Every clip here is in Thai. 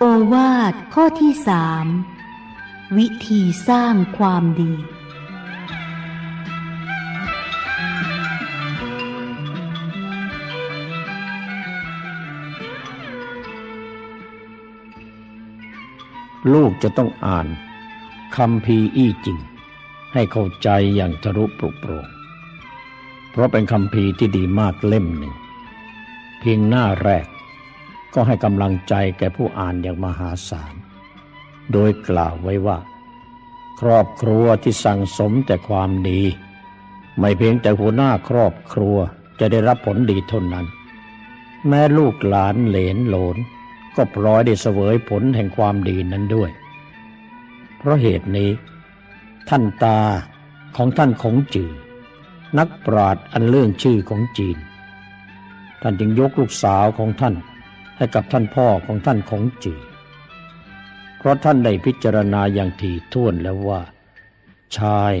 โอวาทข้อที่สามวิธีสร้างความดี ลูกจะต้องอ่านคำพีอี้จริง ให้เข้าใจอย่างทะลุปรุโปร่งเพราะเป็นคำพีที่ดีมากเล่มหนึ่ง เพียงหน้าแรก ก็ให้กำลังใจแก่ผู้อ่านอย่างมหาศาล โดยกล่าวไว้ว่า ครอบครัวที่สั่งสมแต่ความดี ไม่เพียงแต่หัวหน้าครอบครัวจะได้รับผลดีเท่านั้น แม้ลูกหลานเหลนหลน ก็พลอยได้เสวยผลแห่งความดีนั้นด้วย เพราะเหตุนี้ ท่านตาของท่านคงจือนักปราดอันเรื่องชื่อของจีน ท่านจึงยกลูกสาวของท่าน ให้กับท่านพ่อของท่านคงจือเพราะท่านได้พิจารณาอย่างถี่ถ้วนแล้วว่า ชาย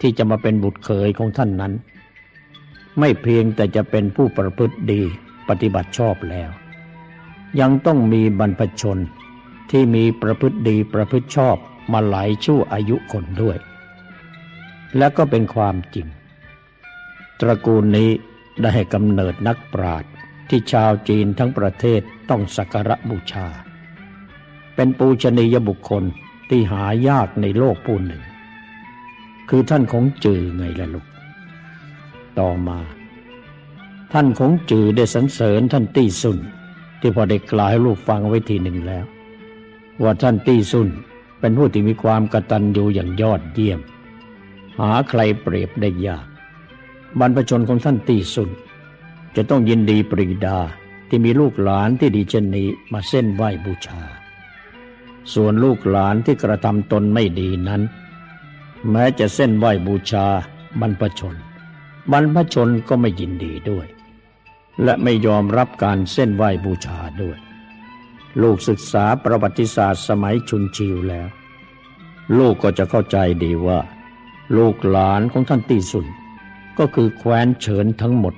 ที่จะมาเป็นบุตรเขยของท่านนั้น ไม่เพียงแต่จะเป็นผู้ประพฤติดีปฏิบัติชอบแล้ว ยังต้องมีบรรพชนที่มีประพฤติดีประพฤติชอบมาหลายชั่วอายุคนด้วย และก็เป็นความจริง ตระกูลนี้ได้ให้กำเนิดนักปราชญ์ที่ชาวจีนทั้งประเทศ ต้องสักการะบูชา เป็นปูชนียบุคคลที่หายากในโลกผู้หนึ่ง คือท่านของจือไงล่ะลูก ต่อมา ท่านของจือได้สรรเสริญท่านตี้ซุนที่พอได้กล่าวให้ลูกฟังไว้ทีหนึ่งแล้ว ว่าท่านตี้ซุนเป็นผู้ที่มีความกตัญญูอย่างยอดเยี่ยม หาใครเปรียบได้ยาก บรรพชนของท่านตี้ซุนจะต้องยินดีปรีดา ที่มีลูกหลานที่ดีเช่นนี้มาเส้นไหว้บูชา ส่วนลูกหลานที่กระทำตนไม่ดีนั้น แม้จะเส้นไหว้บูชาบรรพชน บรรพชนก็ไม่ยินดีด้วย และไม่ยอมรับการเส้นไหว้บูชาด้วย ลูกศึกษาประวัติศาสตร์สมัยชุนชิวแล้ว ลูกก็จะเข้าใจดีว่า ลูกหลานของท่านตีสุนก็คือแคว้นเฉินทั้งหมด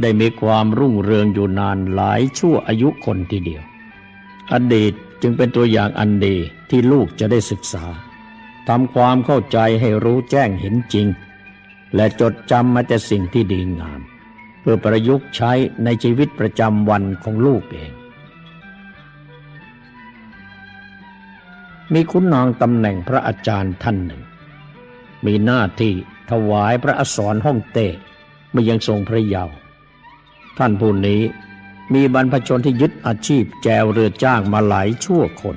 ได้มีความรุ่งเรืองอยู่นานหลายชั่วอายุคนทีเดียว อดีตจึงเป็นตัวอย่างอันดีที่ลูกจะได้ศึกษาทำความเข้าใจให้รู้แจ้งเห็นจริง และจดจำมาแต่สิ่งที่ดีงาม เพื่อประยุกต์ใช้ในชีวิตประจำวันของลูกเอง มีคุณนางตำแหน่งพระอาจารย์ท่านหนึ่ง มีหน้าที่ถวายพระอสรห้องเต้เมื่อยังทรงพระเยาว์ ท่านผู้นี้มีบรรพชนที่ยึดอาชีพแจวเรือจ้างมาหลายชั่วคน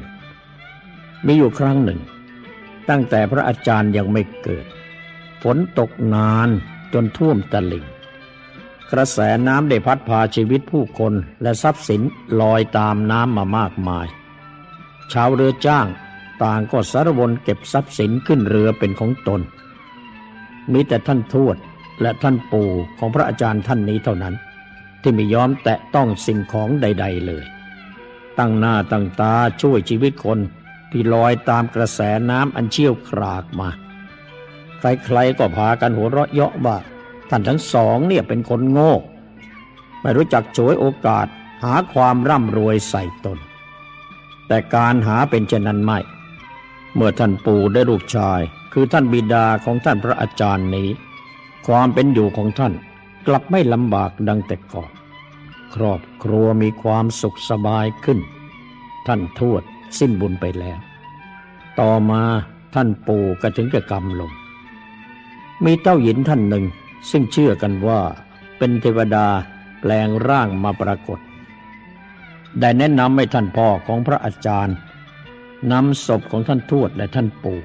มีอยู่ครั้งหนึ่ง ตั้งแต่พระอาจารย์ยังไม่เกิด ฝนตกนานจนท่วมตลิ่ง กระแสน้ำได้พัดพาชีวิตผู้คนและทรัพย์สินลอยตามน้ำมามากมาย ชาวเรือจ้างต่างก็สารวนเก็บทรัพย์สินขึ้นเรือเป็นของตน มีแต่ท่านทวดและท่านปู่ของพระอาจารย์ท่านนี้เท่านั้น ที่ไม่ยอมแตะต้องสิ่งของใด ๆ เลย ตั้งหน้าตั้งตาช่วยชีวิตคนที่ลอยตามกระแสน้ำอันเชี่ยวกรากมา ใครๆก็พากันหัวเราะเยาะว่าท่านทั้งสองเนี่ยเป็นคนโง่ไม่รู้จักโฉวยโอกาสหาความร่ำรวยใส่ตน แต่การหาเป็นเช่นนั้นไม่ เมื่อท่านปู่ได้ลูกชาย คือท่านบิดาของท่านพระอาจารย์นี้ ความเป็นอยู่ของท่าน กลับไม่ลำบากดังแต่ก่อน ครอบครัวมีความสุขสบายขึ้น ท่านทวดสิ้นบุญไปแล้ว ต่อมาท่านปู่ก็ถึงกับกรรมลง มีเต้าหญินท่านหนึ่ง ซึ่งเชื่อกันว่าเป็นเทวดาแปลงร่างมาปรากฏ ได้แนะนำให้ท่านพ่อของพระอาจารย์นำศพของท่านทวดและท่านปู่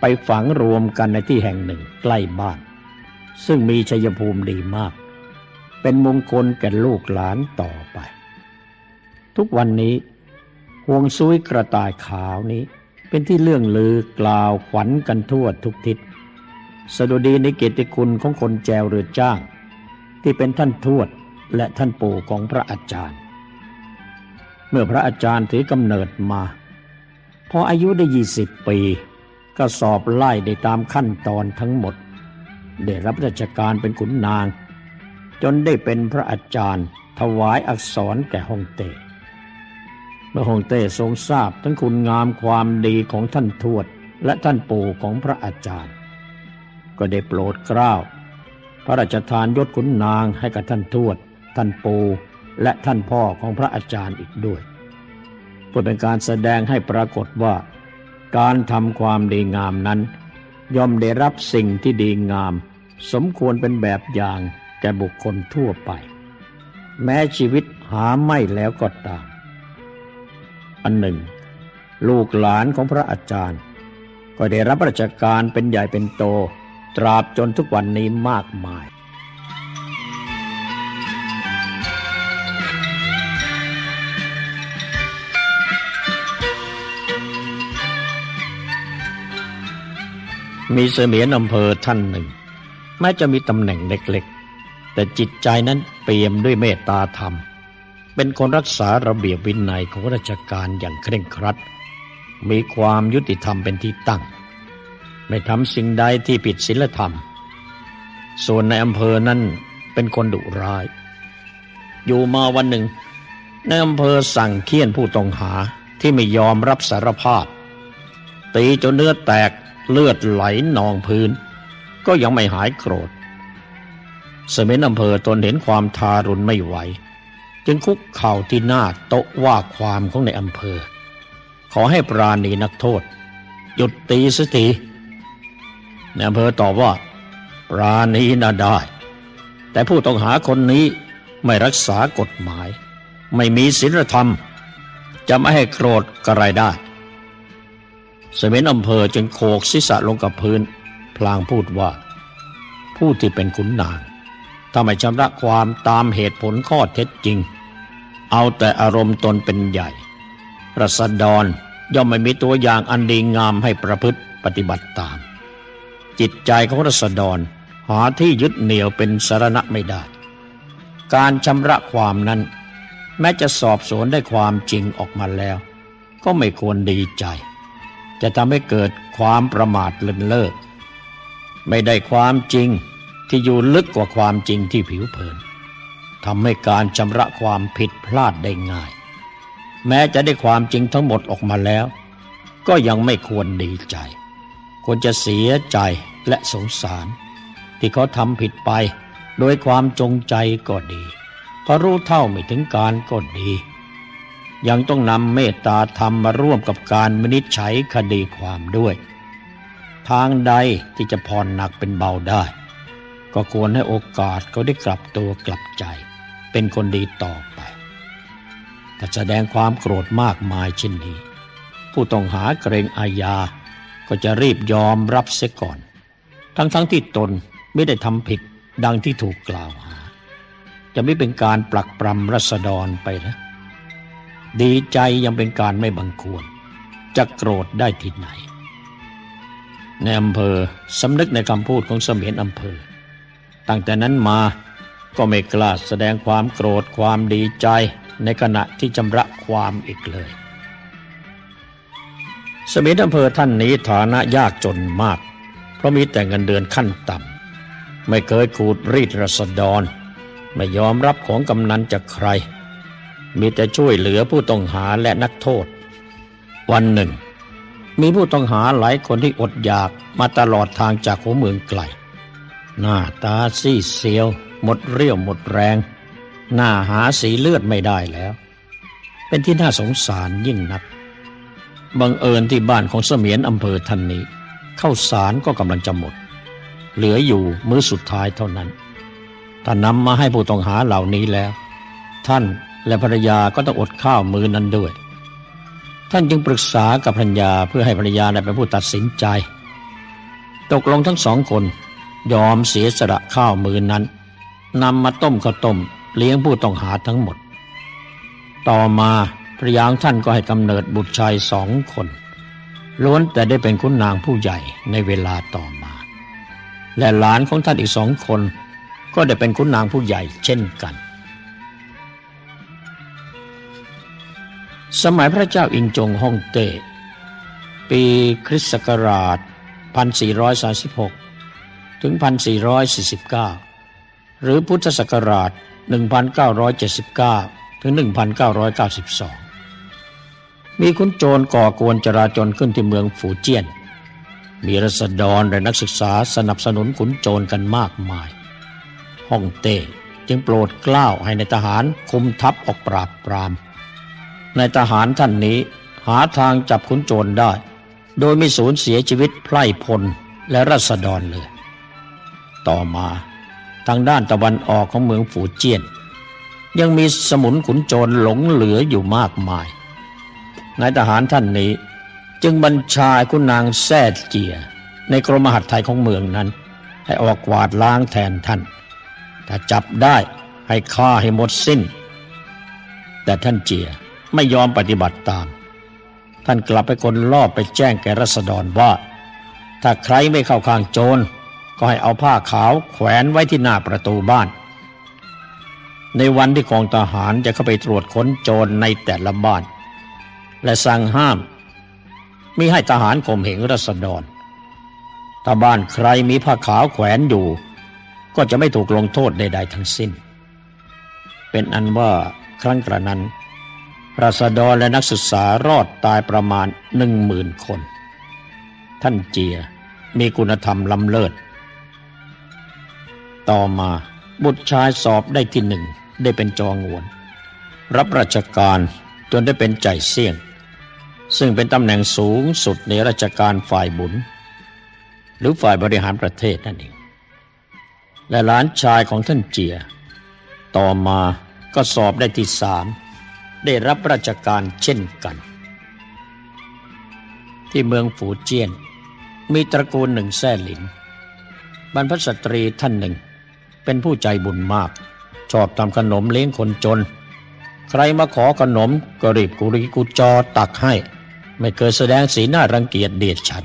ไปฝังรวมกันในที่แห่งหนึ่งใกล้บ้าน ซึ่งมีชัยภูมิดีมาก เป็นมงคลแก่ลูกหลานต่อไป ทุกวันนี้ห่วงซุยกระต่ายขาวนี้ เป็นที่เลื่องลือกล่าวขวัญกันทั่วทุกทิศสดุดีในเกียรติคุณของคนแจวเรือจ้าง ที่เป็นท่านทวดและท่านปู่ของพระอาจารย์ เมื่อพระอาจารย์ถือกำเนิดมา พออายุได้ยี่สิบปี ก็สอบไล่ได้ตามขั้นตอนทั้งหมด ได้รับราชการเป็นขุนนาง จนได้เป็นพระอาจารย์ ถวายอักษรแก่ฮงเต้มื่อฮงเต้ทรงทราบทั้งคุณงามความดีของท่านทวดและท่านปู่ของพระอาจารย์ ก็ได้โปรดเกล้าพระราชทานยศขุนนางให้กับท่านทวด ท่านปู่และท่านพ่อของพระอาจารย์อีกด้วยเพื่อเป็นการแสดงให้ปรากฏว่า การทำความดีงามนั้น ย่อมได้รับสิ่งที่ดีงาม สมควรเป็นแบบอย่างแก่บุคคลทั่วไป แม้ชีวิตหาไม่แล้วก็ตาม อันหนึ่ง ลูกหลานของพระอาจารย์ ก็ได้รับราชการเป็นใหญ่เป็นโต ตราบจนทุกวันนี้มากมาย มีเสมียนอำเภอท่านหนึ่ง แม้จะมีตำแหน่งเล็กๆ แต่จิตใจนั้นเปี่ยมด้วยเมตตาธรรม เป็นคนรักษาระเบียบวินัยของราชการอย่างเคร่งครัด มีความยุติธรรมเป็นที่ตั้ง ไม่ทำสิ่งใดที่ผิดศีลธรรม ส่วนในอำเภอนั้นเป็นคนดุร้าย อยู่มาวันหนึ่งในอำเภอสั่งเคี่ยนผู้ต้องหาที่ไม่ยอมรับสารภาพ ตีจนเนื้อแตก เลือดไหลนองพื้น ก็ยังไม่หายโกรธ สมินอำเภอตนเห็นความทารุณไม่ไหว จึงคุกเข่าที่หน้าโต๊ะว่าความของในอำเภอ ขอให้ปราณีนักโทษ หยุดตีสักทีในอำเภอตอบว่า ปราณีน่าได้ แต่ผู้ต้องหาคนนี้ไม่รักษากฎหมาย ไม่มีศีลธรรม จะไม่ให้โกรธกระไรได้ สมินอำเภอจึงโขกศีรษะลงกับพื้น พลางพูดว่า ผู้ที่เป็นขุนนางถ้าไม่ชำระความตามเหตุผลข้อเท็จจริง เอาแต่อารมณ์ตนเป็นใหญ่รัษฎรย่อมไม่มีตัวอย่างอันดีงามให้ประพฤติปฏิบัติตาม จิตใจของรัษฎรหาที่ยึดเหนี่ยวเป็นสารณะไม่ได้ การชำระความนั้น แม้จะสอบสวนได้ความจริงออกมาแล้ว ก็ไม่ควรดีใจ จะทำให้เกิดความประมาทเลินเล่อไม่ได้ความจริงที่อยู่ลึกกว่าความจริงที่ผิวเผินทำให้การชำระความผิดพลาดได้ง่าย แม้จะได้ความจริงทั้งหมดออกมาแล้ว ก็ยังไม่ควรดีใจ ควรจะเสียใจและสงสาร ที่เขาทำผิดไปโดยความจงใจก็ดี เพราะรู้เท่าไม่ถึงการก็ดี ยังต้องนำเมตตาธรรมมาร่วมกับการมนิจฉัยคดีความด้วย ทางใดที่จะผ่อนหนักเป็นเบาได้ ก็ควรให้โอกาสเขาได้กลับตัวกลับใจ เป็นคนดีต่อไปแต่แสดงความโกรธมากมายเช่นนี้ ผู้ต้องหาเกรงอาญาก็จะรีบยอมรับเสียก่อน ทั้งๆทที่ตนไม่ได้ทำผิดดังที่ถูกกล่าวหา จะไม่เป็นการปลักปรำรัษฎรไปนะ ดีใจยังเป็นการไม่บังควร จะโกรธได้ที่ไหน ในอำเภอสำนึกในคำพูดของเสมียนอำเภอ ตั้งแต่นั้นมาก็ไม่กล้าแสดงความโกรธความดีใจในขณะที่จำระความอีกเลย สมิธอำเภอท่านนี้ฐานะยากจนมาก เพราะมีแต่เงินเดือนขั้นต่ำ ไม่เคยขูดรีดรษฎรไม่ยอมรับของกำนันจากใคร มีแต่ช่วยเหลือผู้ต้องหาและนักโทษ วันหนึ่ง มีผู้ต้องหาหลายคนที่อดอยากมาตลอดทางจากหัวเมืองไกล หน้าตาซีเซียว หมดเรี่ยวหมดแรง หน้าหาสีเลือดไม่ได้แล้ว เป็นที่น่าสงสารยิ่งนักบังเอิญที่บ้านของเสมียนอำเภอท่านนี้เข้าสารก็กำลังจะหมด เหลืออยู่มื้อสุดท้ายเท่านั้น ถ้านำมาให้ผู้ต้องหาเหล่านี้แล้ว ท่าน และภรรยาก็ต้องอดข้าวมือนั้นด้วย ท่านจึงปรึกษากับภรรยาเพื่อให้ภรรยาได้เป็นผู้ตัดสินใจ ตกลงทั้งสองคนยอมเสียสละข้าวมือนั้นนำมาต้มข้าวต้มเลี้ยงผู้ต้องหาทั้งหมด ต่อมาพระยางท่านก็ให้กำเนิดบุตรชายสองคนล้วนแต่ได้เป็นคุณนางผู้ใหญ่ในเวลาต่อมา และหลานของท่านอีกสองคน ก็ได้เป็นคุณนางผู้ใหญ่เช่นกัน สมัยพระเจ้าอิงจงฮ่องเต้ ปีคริสต์ศักราช 1436 ถึง 1449 หรือพุทธศักราช 1979 ถึง 1992 มีขุนโจรก่อกวนจราจรขึ้นที่เมืองฝูเจี้ยน มีรัษฎรและนักศึกษาสนับสนุนขุนโจรกันมากมาย ฮ่องเต้จึงโปรดกล้าวให้ในทหารคุมทัพออกปราบปราม ในทหารท่านนี้ หาทางจับขุนโจรได้ โดยไม่สูญเสียชีวิตไพร่พลและรัษฎรเลย ต่อมาทางด้านตะวันออกของเมืองฝูเจียน ยังมีสมุนขุนโจรหลงเหลืออยู่มากมายนายทหารท่านนี้จึงบัญชาคุณนางแซ่เจีย ในกรมหัดไทยของเมืองนั้น ให้ออกกวาดล้างแทนท่าน ถ้าจับได้ให้ฆ่าให้หมดสิ้น แต่ท่านเจีย ไม่ยอมปฏิบัติตาม ท่านกลับไปคนลอบไปแจ้งแก่รัษฎรว่า ถ้าใครไม่เข้าข้างโจรก็ให้เอาผ้าขาวแขวนไว้ที่หน้าประตูบ้าน ในวันที่กองทหารจะเข้าไปตรวจค้นโจรในแต่ละบ้าน และสั่งห้ามมิให้ทหารข่มเหงรัษฎร ถ้าบ้านใครมีผ้าขาวแขวนอยู่ ก็จะไม่ถูกลงโทษใดๆทั้งสิ้น เป็นอันว่าครั้งกระนั้น รัษฎรและนักศึกษารอดตายประมาณหนึ่งหมื่นคน ท่านเจียมีคุณธรรมล้ำเลิศ ต่อมาบุตรชายสอบได้ที่หนึ่งได้เป็นจองวน รับราชการจนได้เป็นใจเสี่ยง ซึ่งเป็นตำแหน่งสูงสุดในราชการฝ่ายบุญ หรือฝ่ายบริหารประเทศนั่นเองและหลานชายของท่านเจีย ต่อมาก็สอบได้ที่สาม ได้รับราชการเช่นกัน ที่เมืองฝูเจียน มีตระกูลหนึ่งแซ่หลิน บรรพสตรีท่านหนึ่ง เป็นผู้ใจบุญมาก ชอบทำขนมเลี้ยงคนจน ใครมาขอขนมก็รีบกุริกุจอตักให้ ไม่เคยแสดงสีหน้ารังเกียจเดียดฉัน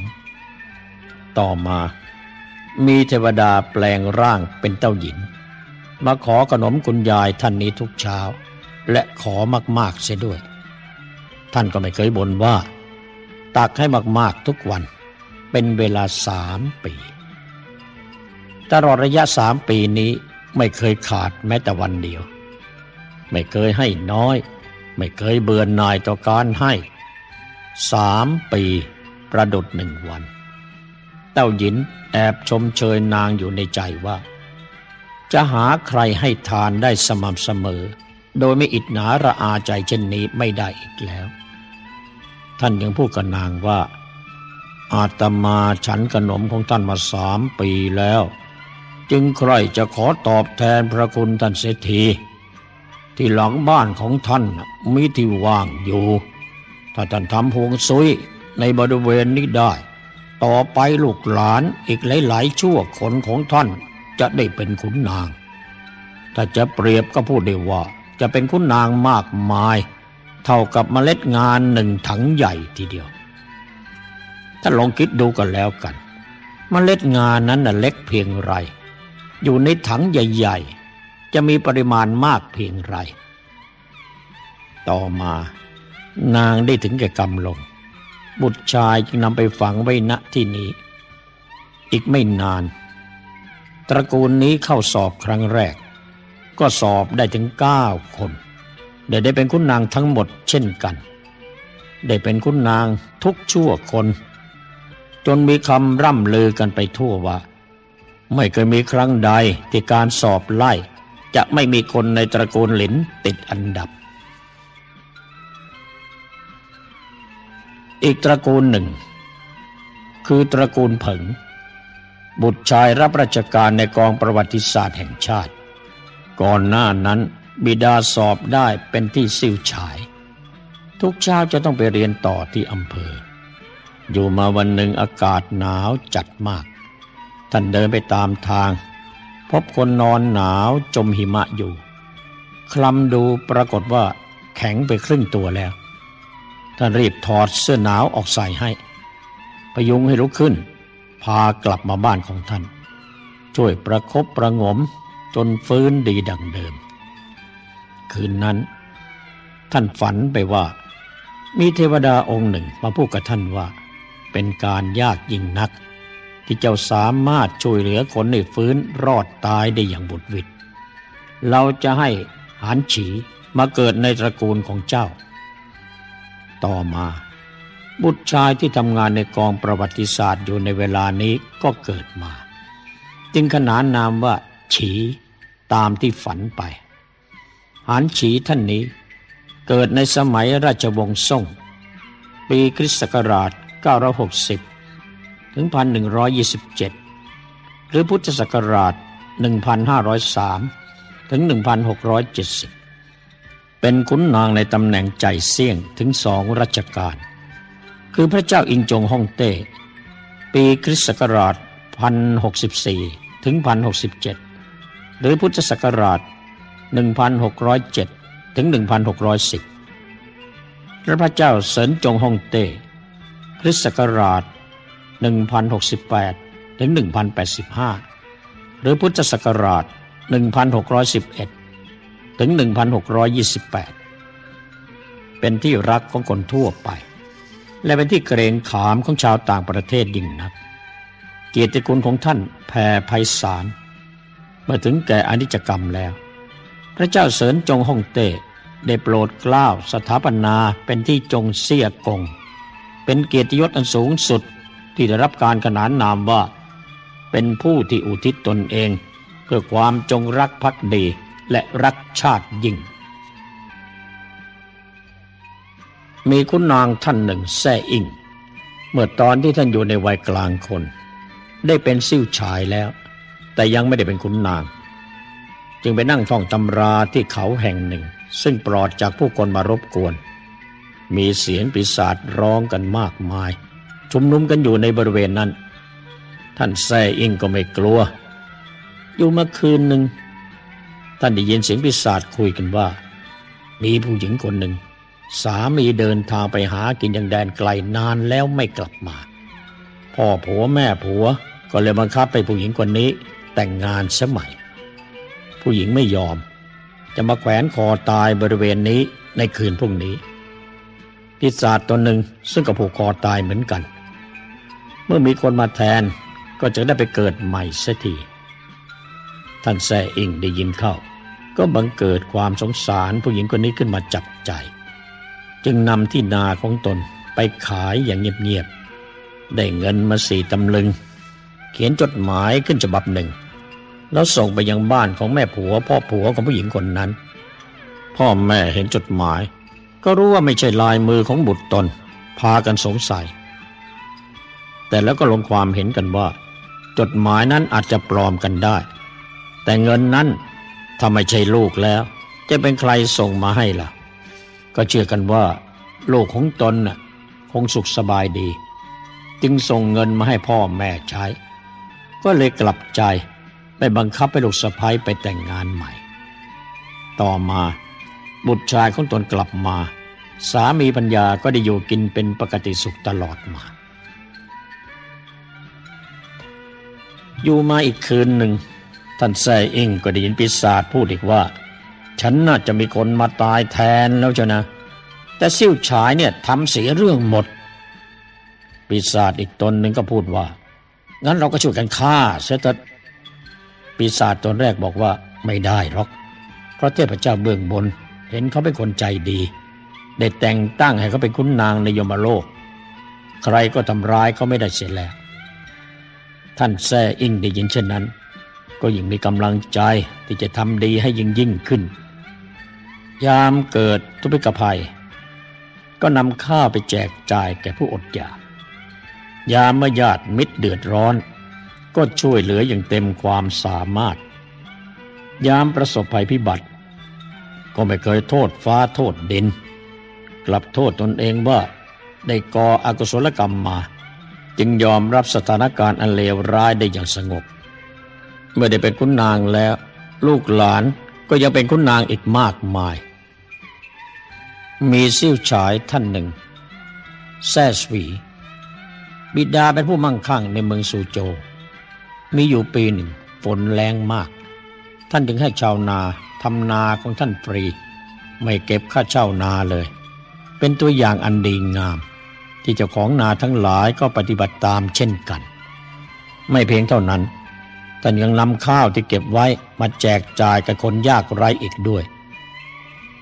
ต่อมามีเทวดาแปลงร่างเป็นเต้าหญินมาขอขนมคุณยายท่านนี้ทุกเช้า และขอมากๆเสียด้วย ท่านก็ไม่เคยบ่นว่า ตักให้มากๆทุกวัน เป็นเวลาสามปี ตลอดระยะสามปีนี้ไม่เคยขาดแม้แต่วันเดียว ไม่เคยให้น้อย ไม่เคยเบื่อหน่ายต่อการให้สามปีประดุดหนึ่งวัน เต้าหยินแอบชมเชยนางอยู่ในใจว่า จะหาใครให้ทานได้สม่ำเสมอ โดยไม่อิดหนาระอาใจเช่นนี้ไม่ได้อีกแล้ว ท่านยังพูดกับนางว่า อาตมาฉันขนมของท่านมาสามปีแล้ว จึงใครจะขอตอบแทนพระคุณท่านเสียทีที่หลังบ้านของท่านมีที่ว่างอยู่ ถ้าท่านทำพวงซุยในบริเวณนี้ได้ ต่อไปลูกหลานอีกหลายๆชั่วคนของท่านจะได้เป็นขุนนาง ถ้าจะเปรียบก็พูดได้ว่า จะเป็นขุนนางมากมาย เท่ากับเมล็ดงานหนึ่งถังใหญ่ทีเดียว ถ้าลองคิดดูกันแล้วกันเมล็ดงานนั้นน่ะเล็กเพียงไร อยู่ในถังใหญ่ๆ จะมีปริมาณมากเพียงไร ต่อมานางได้ถึงแก่กรรมลง บุตรชายจึงนำไปฝังไว้ณที่นี้ อีกไม่นาน ตระกูลนี้เข้าสอบครั้งแรก ก็สอบได้ถึงเก้าคนได้ได้เป็นคุณนางทั้งหมดเช่นกัน ได้เป็นคุณนางทุกชั่วคน จนมีคำร่ำลือกันไปทั่วว่า ไม่เคยมีครั้งใดที่การสอบไล่ จะไม่มีคนในตระกูลหลินติดอันดับ อีกตระกูลหนึ่ง คือตระกูลผงบุตรชายรับราชการในกองประวัติศาสตร์แห่งชาติ ก่อนหน้านั้น บิดาสอบได้เป็นที่ซิ่วฉาย ทุกเช้าจะต้องไปเรียนต่อที่อำเภอ อยู่มาวันหนึ่งอากาศหนาวจัดมาก ท่านเดินไปตามทาง พบคนนอนหนาวจมหิมะอยู่ คลำดูปรากฏว่าแข็งไปครึ่งตัวแล้ว ท่านรีบถอดเสื้อหนาวออกใส่ให้ พยุงให้ลุกขึ้น พากลับมาบ้านของท่าน ช่วยประครบประงม จนฟื้นดีดังเดิม คืนนั้น ท่านฝันไปว่า มีเทวดาองค์หนึ่งมาพูดกับท่านว่า เป็นการยากยิ่งนัก ที่เจ้าสามารถช่วยเหลือคนให้ฟื้นรอดตายได้อย่างบุดวิดเราจะให้หานฉีมาเกิดในตระกูลของเจ้า ต่อมา บุตรชายที่ทำงานในกองประวัติศาสตร์อยู่ในเวลานี้ก็เกิดมา จึงขนานนามว่า ฉีตามที่ฝันไปหานฉีท่านนี้เกิดในสมัยราชวงศ์ซ่ง ปีคริสต์ศักราช 960 ถึง 1127 หรือพุทธศักราช 1503 ถึง 1670 เป็นขุนนางในตำแหน่งใจเสี่ยงถึงสองรัชกาล คือพระเจ้าอิงจงฮ่องเต้ ปีคริสต์ศักราช 1064 ถึง 1067 หรือพุทธศักราช 1607 ถึง 1610 และพระเจ้าเสินจงฮ่องเต้คริสต์ศักราช 1068 ถึง 1085 หรือพุทธศักราช 1611 ถึง 1628 เป็นที่รักของคนทั่วไป และเป็นที่เกรงขามของชาวต่างประเทศยิ่งนัก เกียรติคุณของท่านแผ่ไพศาล มื่อถึงแก่อนิจกรรมแล้ว พระเจ้าเสริญจงฮ่องเต้ได้โปรดเกล้าสถาปนาเป็นที่จงเสียกง เป็นเกียรติยศอันสูงสุดที่ได้รับการขนานนามว่า เป็นผู้ที่อุทิศตนเอง เพื่อความจงรักภักดีและรักชาติยิ่ง มีคุณนางท่านหนึ่งแซ่อิงเมื่อตอนที่ท่านอยู่ในวัยกลางคน ได้เป็นซิ่วฉายแล้ว แต่ยังไม่ได้เป็นคุณนาง จึงไปนั่งท่องตำราที่เขาแห่งหนึ่ง ซึ่งปลอดจากผู้คนมารบกวน มีเสียงปีศาจร้องกันมากมาย ชุมนุมกันอยู่ในบริเวณนั้น ท่านแซ่อิงก็ไม่กลัว อยู่มาคืนหนึ่ง ท่านได้ยินเสียงปีศาจคุยกันว่า มีผู้หญิงคนหนึ่ง สามีเดินทางไปหากินยังแดนไกลนานแล้วไม่กลับมา พ่อผัวแม่ผัวก็เลยบังคับไปผู้หญิงคนนี้ แต่งงานสมัย ผู้หญิงไม่ยอม จะมาแขวนคอตายบริเวณนี้ในคืนพรุ่งนี้ปีศาจตนหนึ่งซึ่งก็ผูกคอตายเหมือนกัน เมื่อมีคนมาแทนก็จะได้ไปเกิดใหม่เสียทีท่านแซ่อิงได้ยินเข้า ก็บังเกิดความสงสารผู้หญิงคนนี้ขึ้นมาจับใจ จึงนำที่นาของตนไปขายอย่างเงียบๆได้เงินมาสี่ตำลึง เขียนจดหมายขึ้นฉบับหนึ่ง แล้วส่งไปยังบ้านของแม่ผัว พ่อผัวของผู้หญิงคนนั้น พ่อแม่เห็นจดหมาย ก็รู้ว่าไม่ใช่ลายมือของบุตรตน พากันสงสัย แต่แล้วก็ลงความเห็นกันว่า จดหมายนั้นอาจจะปลอมกันได้ แต่เงินนั้นถ้าไม่ใช่ลูกแล้ว จะเป็นใครส่งมาให้ล่ะ ก็เชื่อกันว่าลูกของตนน่ะคงสุขสบายดี จึงส่งเงินมาให้พ่อแม่ใช้ ก็เลยกลับใจไปบังคับให้ลูกสะพ้ายไปแต่งงานใหม่ ต่อมาบุตรชายของตนกลับมา สามีปัญญาก็ได้อยู่กินเป็นปกติสุขตลอดมา อยู่มาอีกคืนหนึ่ง ท่านแซ่อิงก็ได้ยินปีศาจพูดอีกว่า ฉันน่าจะมีคนมาตายแทนแล้วเจ้านะ แต่ซิ่วฉายเนี่ยทำเสียเรื่องหมด ปีศาจอีกตนหนึ่งก็พูดว่า งั้นเราก็ช่วยกันฆ่าเสียเถิดปีศาจตนแรกบอกว่าไม่ได้หรอก เพราะเทพเจ้าเบื้องบน เห็นเขาเป็นคนใจดี ได้แต่งตั้งให้เขาเป็นคุณนางในยมโลก ใครก็ทำร้ายเขาไม่ได้เสียแล้ว ท่านแซ่อิงได้ยินเช่นนั้น ก็ยิ่งมีกำลังใจที่จะทำดีให้ยิ่งยิ่งขึ้น ยามเกิดทุพพิกภัย ก็นำข้าวไปแจกจ่ายแก่ผู้อดอยาก ยามเมื่อญาติมิตรเดือดร้อน ก็ช่วยเหลืออย่างเต็มความสามารถ ยามประสบภัยพิบัติ ก็ไม่เคยโทษฟ้าโทษดิน กลับโทษตนเองว่าได้ก่ออกุศลกรรมมา จึงยอมรับสถานการณ์อันเลวร้ายได้อย่างสงบ เมื่อได้เป็นคุณนางแล้ว ลูกหลานก็ยังเป็นคุณนางอีกมากมาย มีซิ่วฉายท่านหนึ่งแซ่สวี บิดาเป็นผู้มั่งคั่งในเมืองซูโจ มีอยู่ปีหนึ่งฝนแรงมาก ท่านจึงให้ชาวนาทำนาของท่านฟรี ไม่เก็บค่าเช่านาเลย เป็นตัวอย่างอันดีงาม ที่เจ้าของนาทั้งหลายก็ปฏิบัติตามเช่นกัน ไม่เพียงเท่านั้นท่านยังนำข้าวที่เก็บไว้มาแจกจ่ายกับคนยากไร้อีกด้วย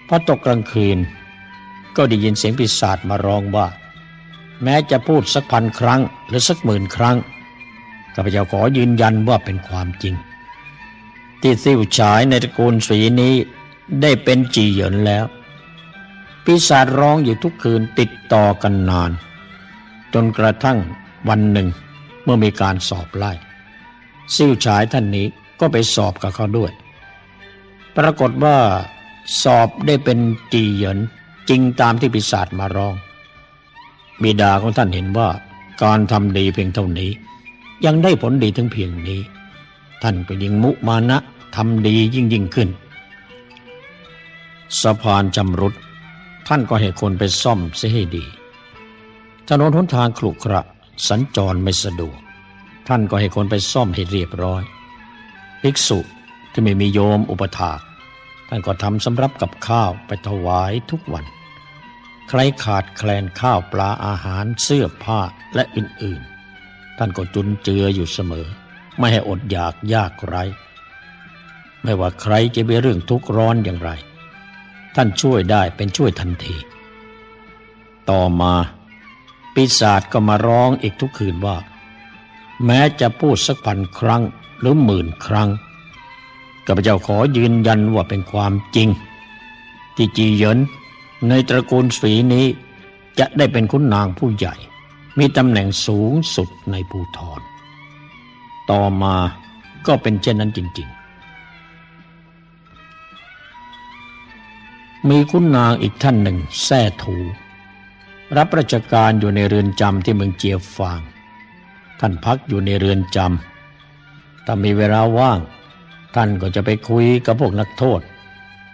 พอตกกลางคืน ก็ได้ยินเสียงปีศาจมาร้องว่า แม้จะพูดสักพันครั้ง หรือสักหมื่นครั้งข้าพเจ้าขอยืนยันว่าเป็นความจริง ที่ซิ่วฉายในตระกูลสีนี้ได้เป็นจีเหยินแล้ว ปีศาจร้องอยู่ทุกคืนติดต่อกันนาน จนกระทั่งวันหนึ่งเมื่อมีการสอบไล่ซิ่วฉายท่านนี้ก็ไปสอบกับเขาด้วย ปรากฏว่าสอบได้เป็นจีเหยินจริงตามที่ปีศาจมาร้อง บิดาของท่านเห็นว่าการทำดีเพียงเท่านี้ ยังได้ผลดีถึงเพียงนี้ ท่านก็ยิงมุมานะทำดียิ่งยิ่งขึ้น สะพานจำรุดท่านก็ให้คนไปซ่อมเสียให้ดี ถนนหนทางขรุขระสัญจรไม่สะดวก ท่านก็ให้คนไปซ่อมให้เรียบร้อยภิกษุที่ไม่มีโยมอุปถาก ท่านก็ทำสำรับกับข้าวไปถวายทุกวัน ใครขาดแคลนข้าวปลาอาหารเสื้อผ้าและอื่นๆ ท่านก็จุนเจืออยู่เสมอ ไม่ให้อดอยากยากไรไม่ว่าใครจะมีเรื่องทุกข์ร้อนอย่างไร ท่านช่วยได้เป็นช่วยทันที ต่อมาปีศาจก็มาร้องอีกทุกคืนว่า แม้จะพูดสักพันครั้งหรือหมื่นครั้งข้าพเจ้าขอยืนยันว่าเป็นความจริง ที่จีเยิน ในตระกูลฝีนี้จะได้เป็นคุณนางผู้ใหญ่ มีตำแหน่งสูงสุดในภูทร ต่อมาก็เป็นเช่นนั้นจริง ๆ มีคุณนางอีกท่านหนึ่งแท่ถู รับราชการอยู่ในเรือนจำที่เมืองเจียฟาง ท่านพักอยู่ในเรือนจำถ้ามีเวลาว่าง ท่านก็จะไปคุยกับพวกนักโทษ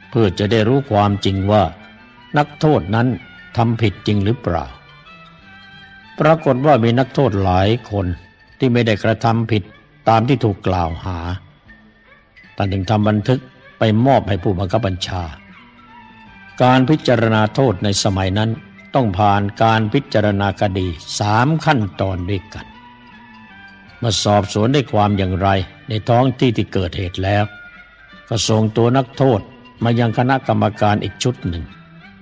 เพื่อจะได้รู้ความจริงว่า นักโทษนั้นทำผิดจริงหรือเปล่า ปรากฏว่ามีนักโทษหลายคนที่ไม่ได้กระทำผิดตามที่ถูกกล่าวหาท่านจึงทำบันทึกไปมอบให้ผู้บังคับบัญชา การพิจารณาโทษในสมัยนั้นต้องผ่านการพิจารณาคดีสามขั้นตอนด้วยกันมาสอบสวนได้ความอย่างไรในท้องที่ที่เกิดเหตุแล้ว ก็ส่งตัวนักโทษมายังคณะกรรมการอีกชุดหนึ่ง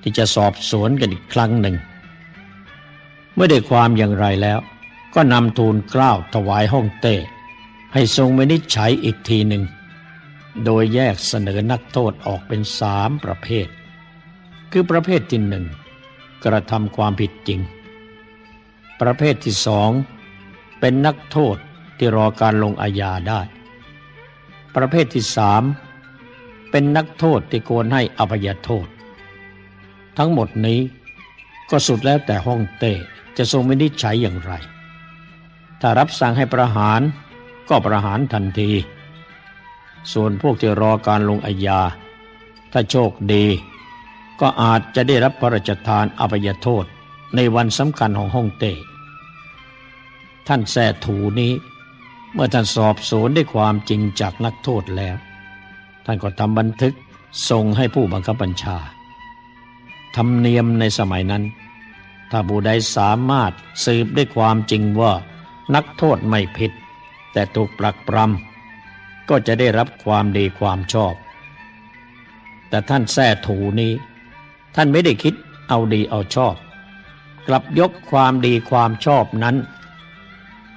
ที่จะสอบสวนกันอีกครั้งหนึ่ง เมื่อได้ความอย่างไรแล้ว ก็นำทูลกล้าวถวายห้องเต้ให้ทรงวินิจฉัยอีกทีหนึ่ง โดยแยกเสนอนักโทษออกเป็นสามประเภท คือประเภทที่หนึ่งกระทำความผิดจริง ประเภทที่สองเป็นนักโทษที่รอการลงอาญาได้ ประเภทที่สามเป็นนักโทษที่ควรให้อภัยโทษ ทั้งหมดนี้ก็สุดแล้วแต่ห้องเต้จะทรงวินิจฉัยอย่างไร ถ้ารับสั่งให้ประหารก็ประหารทันที ส่วนพวกที่รอการลงอาญา ถ้าโชคดี ก็อาจจะได้รับพระราชทานอภัยโทษในวันสำคัญของฮ่องเต้ท่านแส่ถูนี้ เมื่อท่านสอบสวนได้ความจริงจากนักโทษแล้ว ท่านก็ทำบันทึกส่งให้ผู้บังคับบัญชา ธรรมเนียมในสมัยนั้น ถ้าผู้ใดสามารถสืบได้ความจริงว่านักโทษไม่ผิด แต่ถูกปรักปรำก็จะได้รับความดีความชอบ แต่ท่านแท้ถูนี้ ท่านไม่ได้คิดเอาดีเอาชอบ กลับยกความดีความชอบนั้น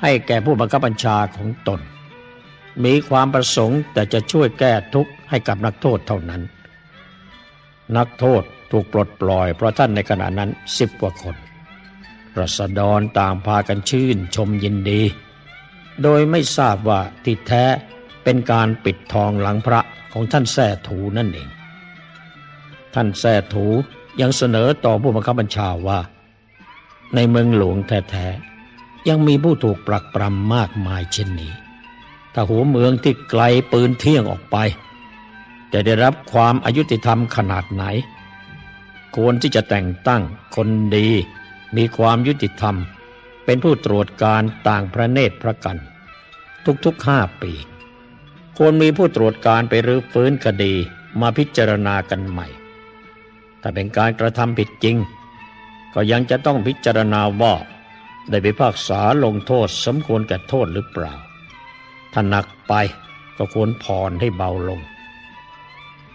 ให้แก่ผู้บังคับบัญชาของตน มีความประสงค์แต่จะช่วยแก้ทุกข์ให้กับนักโทษเท่านั้น นักโทษ ถูกปลดปล่อยเพราะท่านในขณะนั้นสิบกว่าคนรัษฎรต่างพากันชื่นชมยินดี โดยไม่ทราบว่าที่แท้เป็นการปิดทองหลังพระของท่านแท่ถูนั่นเอง ท่านแท้ถูยังเสนอต่อผู้บังคับบัญชาว่า ในเมืองหลวงแท้ๆยังมีผู้ถูกปรักปรำมากมายเช่นนี้ ถ้าหัวเมืองที่ไกลปืนเที่ยงออกไป จะได้รับความอายุติธรรมขนาดไหน ควรที่จะแต่งตั้งคนดี มีความยุติธรรม เป็นผู้ตรวจการต่างพระเนตรพระกัน ทุกๆห้าปี ควรมีผู้ตรวจการไปรื้อฟื้นคดีมาพิจารณากันใหม่ ถ้าเป็นการกระทำผิดจริง ก็ยังจะต้องพิจารณาว่าได้ไปภาคษาลงโทษสมควรแก่โทษหรือเปล่า ถ้าหนักไปก็ควรผ่อนให้เบาลง